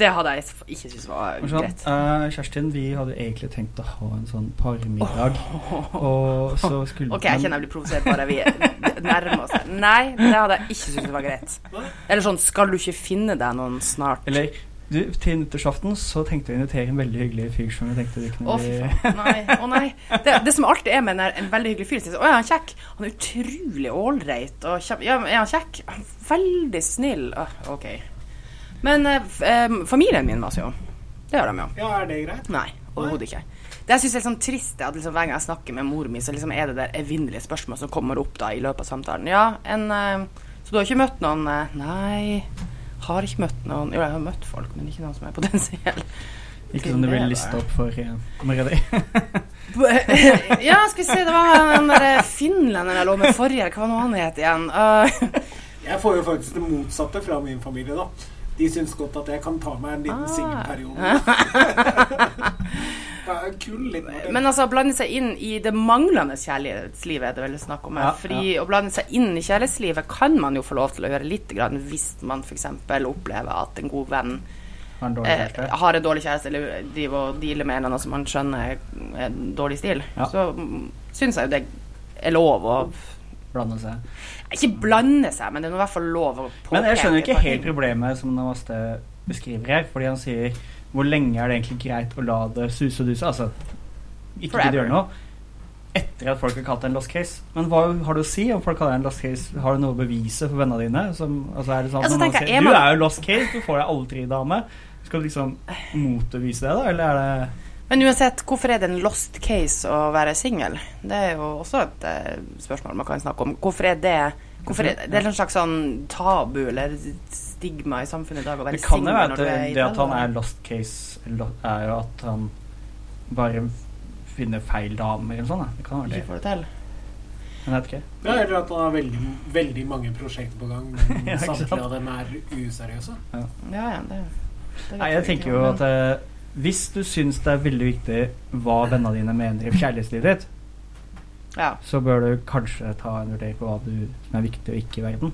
S1: Det hadde jeg ikke syntes var greit.
S5: eh, Kjerstin, vi hadde egentlig tenkt å ha en sånn parmiddag. Og så skulle
S1: Ok, jeg kjenner jeg blir provosert bare vi nærmer oss det. Nei, det hadde jeg ikke syntes var greit. Eller sånn, skal du ikke finne deg noen snart?
S5: Eller du, til nyttårsaften så tenkte jeg å invitere en veldig hyggelig fyr som jeg tenkte det
S1: Å,
S5: kunne
S1: fy
S5: bli
S1: faen. Nei. Å, nei. Det, det som alltid er med en, en veldig hyggelig fyr, er at Å, ja, han er kjekk. Han er utrolig ålreit. Ja, er han kjekk? Veldig snill. Åh, OK. Men eh, familien min maser jo. Det gjør de jo.
S2: Ja, er det greit?
S1: Nei, overhodet ikke. Det jeg synes er sånn trist, er at liksom, hver gang jeg snakker med mor mi, så liksom er det der evinnelige spørsmål som kommer opp da i løpet av samtalen. Ja, en eh, Så du har ikke møtt noen eh, Nei, har ikke møtt noen Jo, jeg har møtt folk, men ikke noen som er potensiell.
S5: Ikke som du vil liste opp for uh, Maria
S1: ja, skal vi se, det var den der finlenderen jeg lå med forrige. Hva var nå han het igjen? Uh,
S2: Jeg får jo faktisk det motsatte fra min familie, da. De syns godt at jeg kan ta meg en liten
S1: Ah.
S2: singelperiode. Ja,
S1: Men altså, å blande seg inn i det manglende kjærlighetslivet er det vel snakk om. her.
S5: Ja,
S1: Fordi å blande seg inn i kjærlighetslivet kan man jo få lov til å gjøre litt grann hvis man f.eks. opplever at en god venn
S5: Har en
S1: eh, har en dårlig kjæreste eller driver og dealer med en eller annen som man skjønner er dårlig stil.
S5: Ja.
S1: Så mm, syns jeg jo det er lov å
S5: Blande seg.
S1: Ikke blande seg, men det er i hvert fall lov å påpeke.
S5: Men jeg skjønner ikke helt problemet som Namaste beskriver her. Fordi han sier hvor lenge er det egentlig greit å la det suse og duse? Altså ikke
S1: Forever.
S5: gjøre noe. Etter at folk har kalt det en lost case. Men hva har du å si om folk kaller det en lost case? Har du noe å bevise for vennene dine? Som, altså er det sånn at når noen sier,
S1: er
S5: Du er jo lost case, du får deg aldri dame. Skal du liksom motbevise det, da? Eller er det
S1: Men uansett, hvorfor er det en lost case å være singel? Det er jo også et eh, spørsmål man kan snakke om. Hvorfor er det Hvorfor er det er en slags sånn tabu eller stigma i samfunnet i dag å være
S5: Det kan jo
S1: singel
S5: være
S1: når
S5: at
S1: du
S5: det,
S1: er i
S5: det at han er lost case, er jo at han bare finner feil damer eller sånn. Det kan være
S1: Ikke får det til.
S5: Men jeg vet ikke.
S2: Ja, eller at han har veldig, veldig mange prosjekter på gang, men
S5: Ja,
S2: samtlige av dem er useriøse.
S1: Ja, ja, det, det
S5: Nei, jeg tenker jo at eh, hvis du syns det er veldig viktig hva vennene dine mener i kjærlighetslivet ditt,
S1: ja.
S5: så bør du kanskje ta en vurdering på hva du, som er viktig og ikke i verden.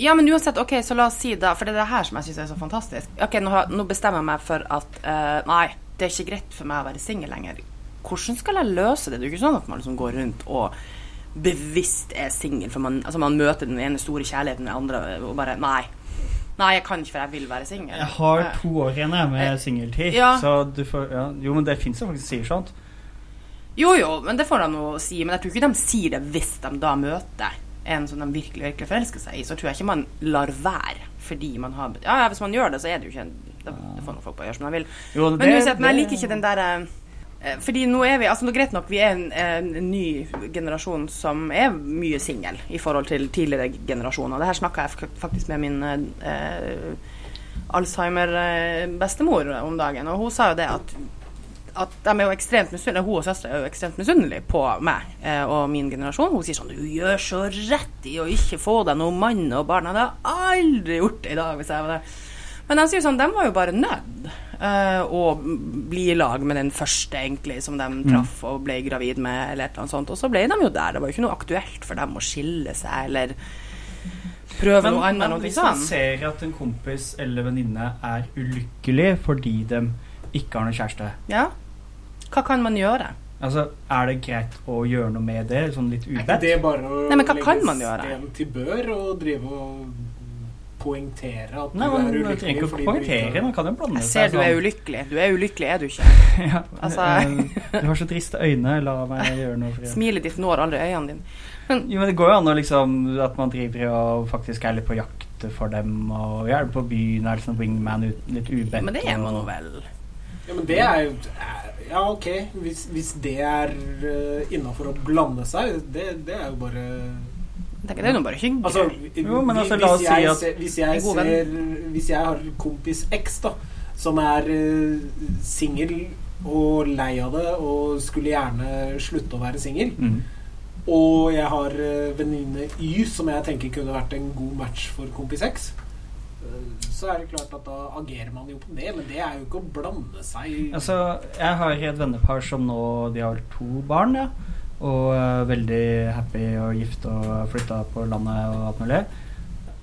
S1: ja, men uansett, ok, så la oss si da For det er det her som jeg syns er så fantastisk. Ok, Nå, nå bestemmer jeg meg for at uh, nei, det er ikke greit for meg å være singel lenger. Hvordan skal jeg løse det? Det er jo ikke sånn at man liksom går rundt og bevisst er singel, for man, altså man møter den ene store kjærligheten med den andre og bare Nei. Nei, jeg kan ikke, for jeg vil være singel.
S5: Jeg har
S1: Eh,
S5: to år igjen jeg,
S1: Eh,
S5: med singeltid,
S1: ja.
S5: så du får ja. Jo, men det fins jo folk som sier sånt.
S1: Jo, jo, men det får de nå si. Men jeg tror ikke de sier det hvis de da møter en som de virkelig virkelig forelsker seg i. Så tror jeg ikke man lar være fordi man har Ja, hvis man gjør det, så er det jo ikke en Det, det får nå folk på å gjøre som de vil.
S5: Jo,
S1: Men uansett, men jeg liker ikke den derre eh, fordi nå er vi altså nå Greit nok, vi er en, en, ny generasjon som er mye singel i forhold til tidligere generasjoner. Det her snakka jeg faktisk med min eh, Alzheimer-bestemor om dagen, og hun sa jo det at at de er jo ekstremt misunnelige Hun og søstera er jo ekstremt misunnelige på meg eh, og min generasjon. Hun sier sånn 'Du gjør så rett i å ikke få deg noen mann og barn.' Jeg aldri gjort i dag hvis jeg var det. Men de sier sånn, de var jo bare nødt eh, å bli i lag med den første egentlig som de traff og ble gravid med, eller et eller annet sånt. Og så ble de jo der. Det var jo ikke noe aktuelt for dem å skille seg eller prøve
S5: Men,
S1: noe annet.
S5: men
S1: noe
S5: hvis man ser at en kompis eller venninne er ulykkelig fordi de ikke har noen kjæreste,
S1: Ja. Hva kan man gjøre?
S5: altså er det greit å gjøre noe med det? Sånn litt
S2: Er ikke det bare å
S1: Nei,
S2: legge
S1: kan man gjøre?
S2: sten til bør og drive og poengtere at
S5: Nei,
S2: du er ulykkelig.
S5: Du trenger
S2: ikke å
S5: poengtere. Man kan jo blande seg.
S1: Jeg ser du
S5: sånn.
S1: er ulykkelig. Du er ulykkelig, er du ikke?
S5: ja,
S1: Altså-
S5: eh, Du har så triste øyne. La meg gjøre noe for deg.
S1: Smilet ditt når aldri øynene dine.
S5: Jo, men det går jo an å liksom At man driver og faktisk er litt på jakt for dem, og hjelper er på byen, er liksom wingman litt ubedt.
S1: Men det er man nå vel.
S2: Ja, men det er jo Ja, ok. Hvis, hvis det er uh, innafor å blande seg, det, det er jo bare
S1: tenker, Det er nå bare hyggelig.
S2: Altså,
S5: Jo, men altså, la oss si at-
S2: ser, hvis, jeg ser, hvis jeg har kompis X, da, som er uh, singel og lei av det og skulle gjerne slutte å være singel,
S5: Mm.
S2: og jeg har uh, venninne Y som jeg tenker kunne vært en god match for kompis X, uh, så er det klart at da agerer man jo på det, men det er jo ikke å blande seg
S5: Altså, jeg har et vennepar som nå De har to barn, ja. Og veldig happy og gift og flytta på landet og alt mulig.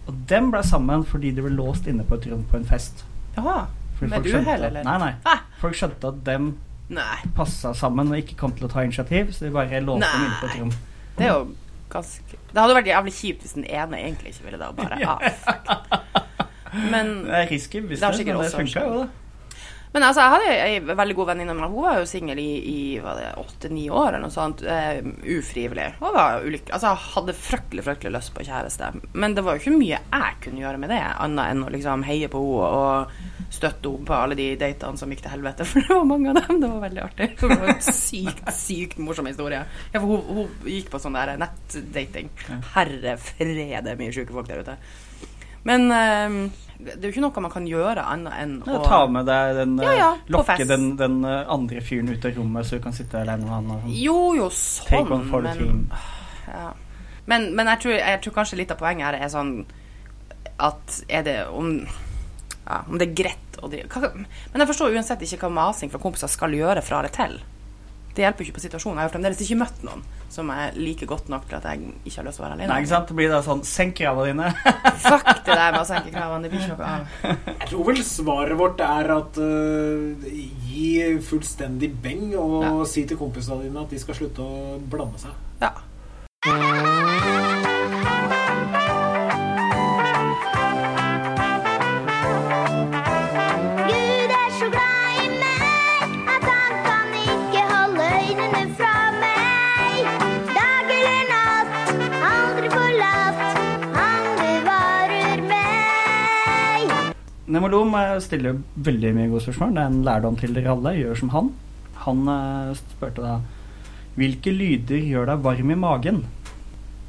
S5: Og dem ble sammen fordi de ble låst inne på et rom på en fest.
S1: Jaha. Med uhell, eller?
S5: Nei, nei.
S1: Ah!
S5: Folk skjønte at dem
S1: Nei.
S5: passa sammen og ikke kom til å ta initiativ, så de bare låste dem inne på et rom.
S1: Det er jo ganske Det hadde vært jævlig kjipt hvis den ene egentlig ikke ville det, og bare ah, fuck. Men
S5: Det er risky
S1: Det
S5: business,
S1: sikkert
S5: men det funka jo, da.
S1: Men altså, jeg hadde ei veldig god venninne, men hun var jo singel i, i åtte-ni år eller noe sånt. Uh, ufrivillig. Hun var ulykkelig. Altså, jeg hadde fryktelig fryktelig lyst på kjæreste. Men det var jo ikke mye jeg kunne gjøre med det, annet enn å liksom heie på henne og støtte henne på alle de datene som gikk til helvete. For det var mange av dem. Det var veldig artig. Det var en sykt, sykt morsom historie. Ja, for hun, hun gikk på sånn der nettdating. Herre frede, mye sjuke folk der ute. Men eh, det er jo ikke noe man kan gjøre annet enn
S5: Ja, ta med deg den
S1: Ja,
S5: eh,
S1: ja,
S5: Lokke den, den eh, andre fyren ut av rommet, så du kan sitte alene med han. Og jo,
S1: Jo, jo,
S5: Take
S1: sånn,
S5: for
S1: men, the
S5: team.
S1: ja. Men, men jeg, tror, jeg tror kanskje litt av poenget her er sånn at er det om, ja, om det er greit å drive men jeg forstår uansett ikke hva masing fra kompiser skal gjøre fra eller til. Det hjelper jo ikke på situasjonen. Jeg har fremdeles ikke møtt noen som er like godt nok til at jeg ikke har lyst til å være alene.
S5: Nei, ikke sant? Det blir da sånn Senk kravene dine.
S1: Fuck det der med å senke kravene. Det blir ikke noe av.
S2: Jeg tror vel svaret vårt er at uh, gi fullstendig beng og
S1: Ja.
S2: si til kompisene dine at de skal slutte å blande seg.
S1: Ja.
S5: Nemolom eh, stiller veldig mye gode spørsmål. Det er en lærdom til dere alle. Gjør som han. Han eh, spurte da Hvilke lyder gjør deg varm i magen?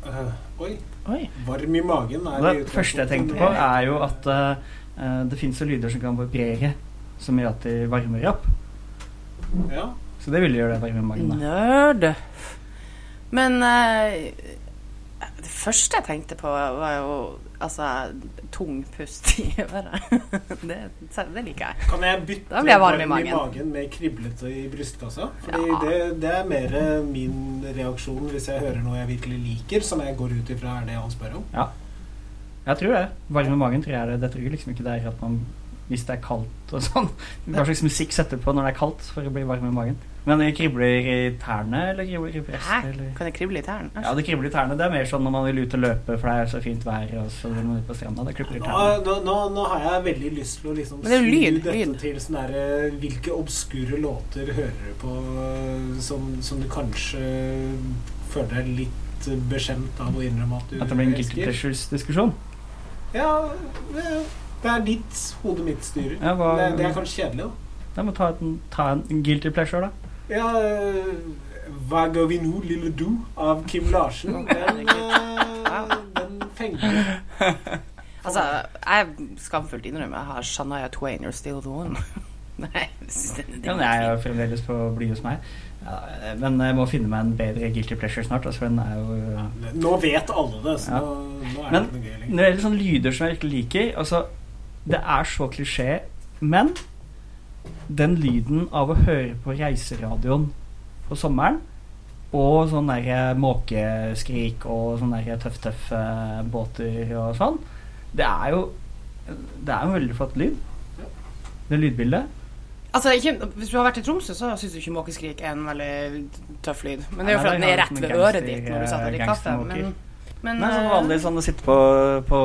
S2: Uh, oi,
S5: Oi.
S2: varm i magen er
S5: Det
S2: det
S5: første jeg tenkte på, er jo at uh, det fins lyder som kan vibrere, som gjør at de varmer opp.
S2: Ja.
S5: Så det ville gjøre deg varm i magen. da.
S1: Nerd. Men uh, det første jeg tenkte på, var jo altså tung pust i øret. det, det liker jeg.
S2: Kan jeg bytte
S1: Da blir jeg varm i magen.
S2: med kriblete i brystkassa? Fordi
S1: Ja.
S2: det, det er mer min reaksjon hvis jeg hører noe jeg virkelig liker, som jeg går ut ifra er det han spør om.
S5: Jeg tror det. Varm i magen tror jeg det. Det tror jeg liksom ikke det er at man hvis det er kaldt og sånn. Hva slags musikk setter på når det er kaldt for å bli varm i magen? Men det kribler i tærne, eller kribler i brystet? Eller?
S1: Kan det krible i tærne?
S5: Ja, det kribler i tærne. Det er mer sånn når man vil ut og løpe, for det er så fint vær, og så vil man ut på stranda. Det kribler i
S2: Nå,
S5: tærne.
S2: nå, nå, nå har jeg veldig lyst til å liksom
S1: det
S2: snu
S1: lyd,
S2: dette
S1: lyd.
S2: til sånn derre Hvilke obskure låter hører du på øh, som, som du kanskje føler deg litt beskjemt av å innrømme at du
S5: At det blir en guilty
S2: elsker?
S5: pleasures-diskusjon.
S2: Ja, det er ditt hode mitt styrer.
S5: Ja, hva-
S2: det, det er kanskje kjedelig, da.
S5: Jeg må ta en, ta en guilty pleasure, da.
S2: Ja, Hva går vi nå, lille du? Av Kim Larsen. Den, øh, den fenger.
S1: Altså, jeg skamfullt innrømmer jeg har Shania Twain, You're Still The One. Nei,
S5: Ja, jeg er jo fremdeles på bli hos meg. Ja, men jeg må finne meg en bedre guilty pleasure snart. Altså, den er jo
S2: Nå vet alle det, så
S5: Ja.
S2: nå, nå er
S5: Men
S2: det ikke noe gøy
S5: Når det gjelder sånne lyder som jeg virkelig liker altså, Det er så klisjé, men den lyden av å høre på reiseradioen på sommeren og sånn der måkeskrik og sånn der tøff-tøff eh, båter og sånn, det er jo Det er jo veldig flott lyd. Det lydbildet.
S1: Altså, ikke, hvis du har vært i Tromsø, så syns du ikke måkeskrik er en veldig tøff lyd. Men det er jo fordi den er rett ved øret ditt når du setter deg i kaffe. Men, men
S5: Nei, sånn
S1: eh,
S5: vanlig sånn å sitte på, på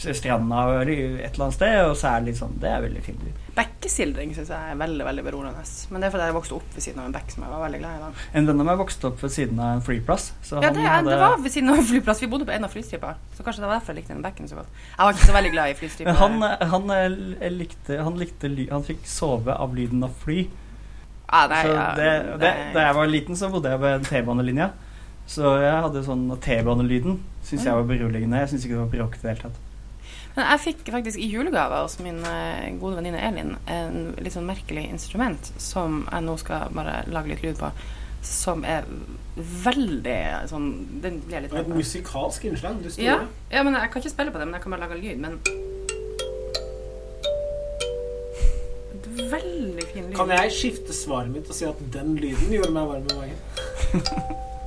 S5: stranda eller et eller annet sted, og så er det litt sånn Det er veldig fint.
S1: Bekkesildring syns jeg er veldig veldig beroligende. Men det er fordi jeg vokste opp ved siden av en bekk som jeg var veldig glad i. da.
S5: En venn av meg vokste opp ved siden av en flyplass. Så
S1: Ja, det,
S5: hadde,
S1: det var ved siden av en flyplass. Vi bodde på en av flystripene, Så kanskje det var derfor jeg likte den bekken så godt. Jeg var ikke så veldig glad i
S5: flystriper. Han, han, eh, likte, han likte Han fikk sove av lyden av fly.
S1: ah, nei,
S5: så
S1: ja,
S5: det, det,
S1: nei.
S5: da jeg var liten, så bodde jeg ved T-banelinja. Så jeg hadde sånn T-banelyden. Syns jeg var beroligende. Jeg syns ikke det var bråkete i det hele tatt.
S1: Men jeg fikk faktisk i julegave hos min eh, gode venninne Elin en litt sånn merkelig instrument som jeg nå skal bare lage litt lyd på. Som er veldig sånn Den blir litt
S2: et musikalsk innslag. Du.
S1: Ja, ja, men jeg kan ikke spille på det, men jeg kan bare lage lyd. Men Veldig fin lyd.
S2: Kan jeg skifte svaret mitt og si at den lyden gjorde meg varm i magen?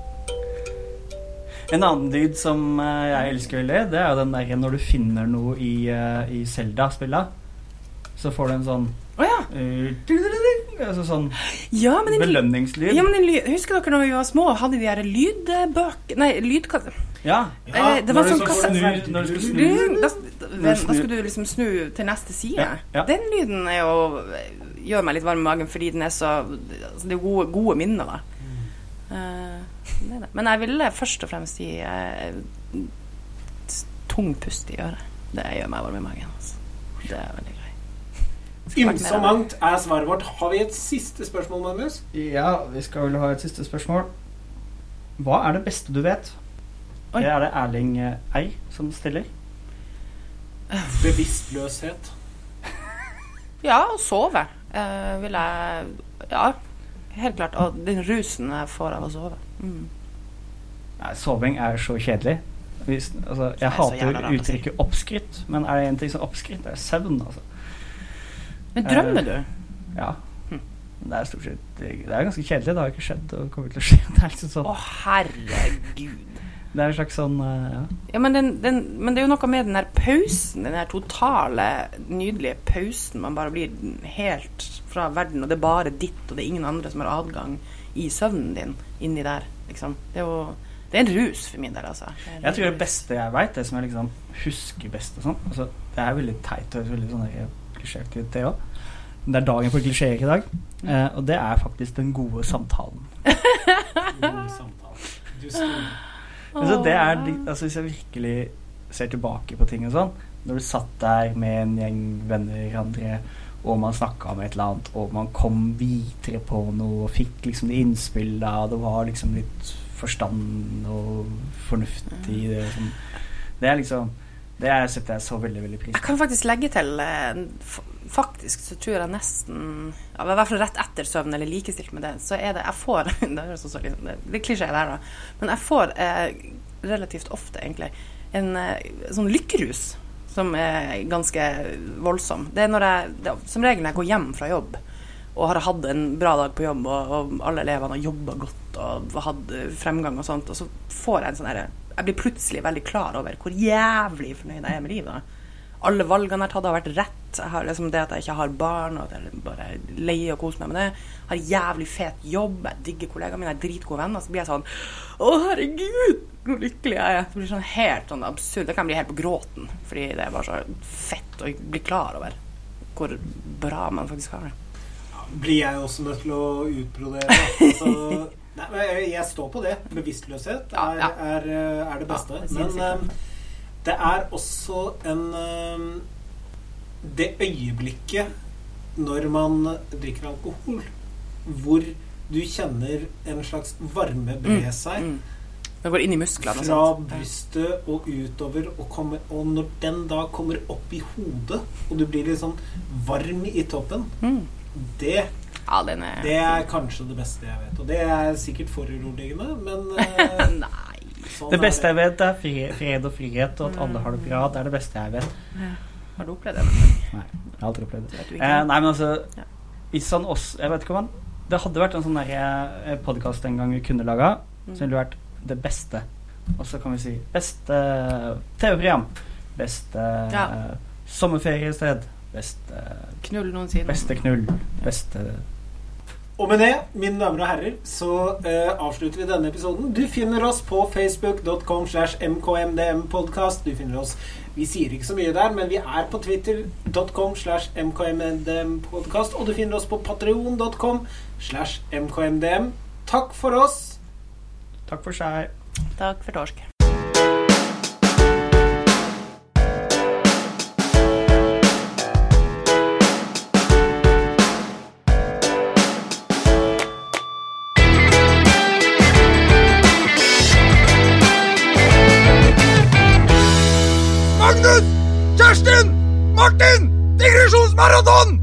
S5: En annen lyd som eh, jeg elsker veldig, det er jo den der når du finner noe i, uh, i Zelda-spilla. Så får du en sånn
S1: oh, ja.
S5: eh, altså sånn
S1: Ja, men en,
S5: belønningslyd.
S1: ja, men en, lyd, Husker dere når vi var små, hadde de der lydbøk... Nei, lydkasse...
S5: Ja.
S1: Eh, det var
S5: når
S1: sånn kasse-
S5: når du skal snu
S1: da, da, da skulle du liksom snu til neste side.
S5: Ja, ja.
S1: Den lyden er jo, gjør meg litt varm i magen fordi den er så altså Det er gode, gode minner, da. Eh, det er det. Men jeg ville først og fremst si eh, tung pust i øret. Det gjør meg varm i magen. Altså. Det er veldig greit.
S2: Mangt er svaret vårt. Har vi et siste spørsmål, Magnus?
S5: Ja, vi skal vel ha et siste spørsmål. Hva er det beste du vet?
S1: Oi.
S5: Det er det Erling Ei som stiller.
S2: Bevisstløshet.
S1: Ja, å sove uh, vil jeg Ja, helt klart. Og den rusen jeg får av å sove. Mm.
S5: Nei, soving er så kjedelig. Hvis, altså, jeg
S1: er
S5: hater uttrykket oppskrytt, men er det en ting som er oppskrytt, det er søvn. Altså.
S1: Men drømmer du?
S5: Ja. Det er stort sett Det er ganske kjedelig. Det har ikke skjedd og kommer til å skje. Det er liksom sånn
S1: Å, herregud.
S5: Det er en slags sånn eh, ja.
S1: Ja, men, den, den, men det er jo noe med den der pausen, den der totale, nydelige pausen. Man bare blir helt fra verden, og det er bare ditt, og det er ingen andre som har adgang i søvnen din inni der. Liksom. Det er jo det er en rus for min del, altså.
S5: Jeg tror det beste jeg veit, det som jeg liksom husker best og sånn altså, Det er veldig teit og veldig sånn klisjéaktig klisjéaktivt, det òg. Det er dagen for klisjeer i dag, eh, og det er faktisk den gode samtalen.
S2: God samtale. Du stoler.
S5: Altså, det er, altså, hvis jeg virkelig ser tilbake på ting og sånn Når du satt der med en gjeng venner andre, og man snakka om et eller annet, og man kom videre på noe og fikk liksom de innspillet og det var liksom litt forstand og fornuft i det. Liksom. Det er liksom Det er- setter jeg så veldig, veldig pris
S1: Jeg kan faktisk legge til eh, Faktisk så tror jeg nesten I hvert fall rett etter søvn, eller likestilt med det, så er det Jeg får Det høres også litt det litt klisjé der, da. Men jeg får eh, relativt ofte, egentlig, en eh, sånn lykkerus som er ganske voldsom. Det er når jeg det, Som regel når jeg går hjem fra jobb og har hatt en bra dag på jobb, og, og alle elevene har jobba godt og hatt fremgang og sånt, og så får jeg en sånn herre Jeg blir plutselig veldig klar over hvor jævlig fornøyd jeg er med livet. alle valgene jeg har tatt, har vært rett. Jeg har liksom Det at jeg ikke har barn, og at jeg bare leier og koser meg med det. Har jævlig fet jobb, jeg digger kollegaene mine, jeg er dritgode venner. Så blir jeg sånn Å, herregud, hvor lykkelig jeg er. Det blir sånn helt sånn absurd. Det kan bli helt på gråten, fordi det er bare så fett å bli klar over hvor bra man faktisk har det.
S2: Blir jeg også nødt til å utbrodere. da. Altså, nei, jeg, jeg står på det. Bevisstløshet er,
S1: ja.
S2: er, eh, er det beste.
S1: Ja, det er
S2: men eh, det er også en eh, Det øyeblikket når man drikker alkohol, hvor du kjenner en slags varme bre seg
S1: Mm. Det går inn i musklene
S2: fra brystet og utover, og, kommer, og når den da kommer opp i hodet, og du blir litt sånn varm i toppen,
S1: Mm.
S2: det
S1: Ja, den er
S2: det er kanskje det beste jeg vet. Og det er sikkert foruroligende, men eh,
S1: Nei.
S2: sånn
S5: Det beste jeg vet, er fred, fred og frihet, og at alle har det bra. Det er det beste jeg vet.
S1: Har du opplevd det?
S5: Nei, jeg har aldri opplevd det. Eh, nei, men altså
S1: Ja.
S5: Hvis han også Jeg vet ikke om han Det hadde vært en sånn podkast en gang vi kunne laga,
S1: Mm.
S5: som ville vært det beste. Og så kan vi si beste TV-program. Beste
S1: Ja.
S5: eh, sommerferiested. Beste,
S1: Knull noensinne.
S5: beste knull. Beste
S2: Og med det, mine damer og herrer, så uh, avslutter vi denne episoden. Du finner oss på facebook.com slash mkmdmpodkast. Du finner oss Vi sier ikke så mye der, men vi er på twitter.com slash mkmdmpodkast. Og du finner oss på patreon.com slash mkmdm. Takk for oss.
S5: Takk for seg.
S1: Takk for torsk.
S7: Magnus! Kjerstin! Martin! Digresjonsmaraton!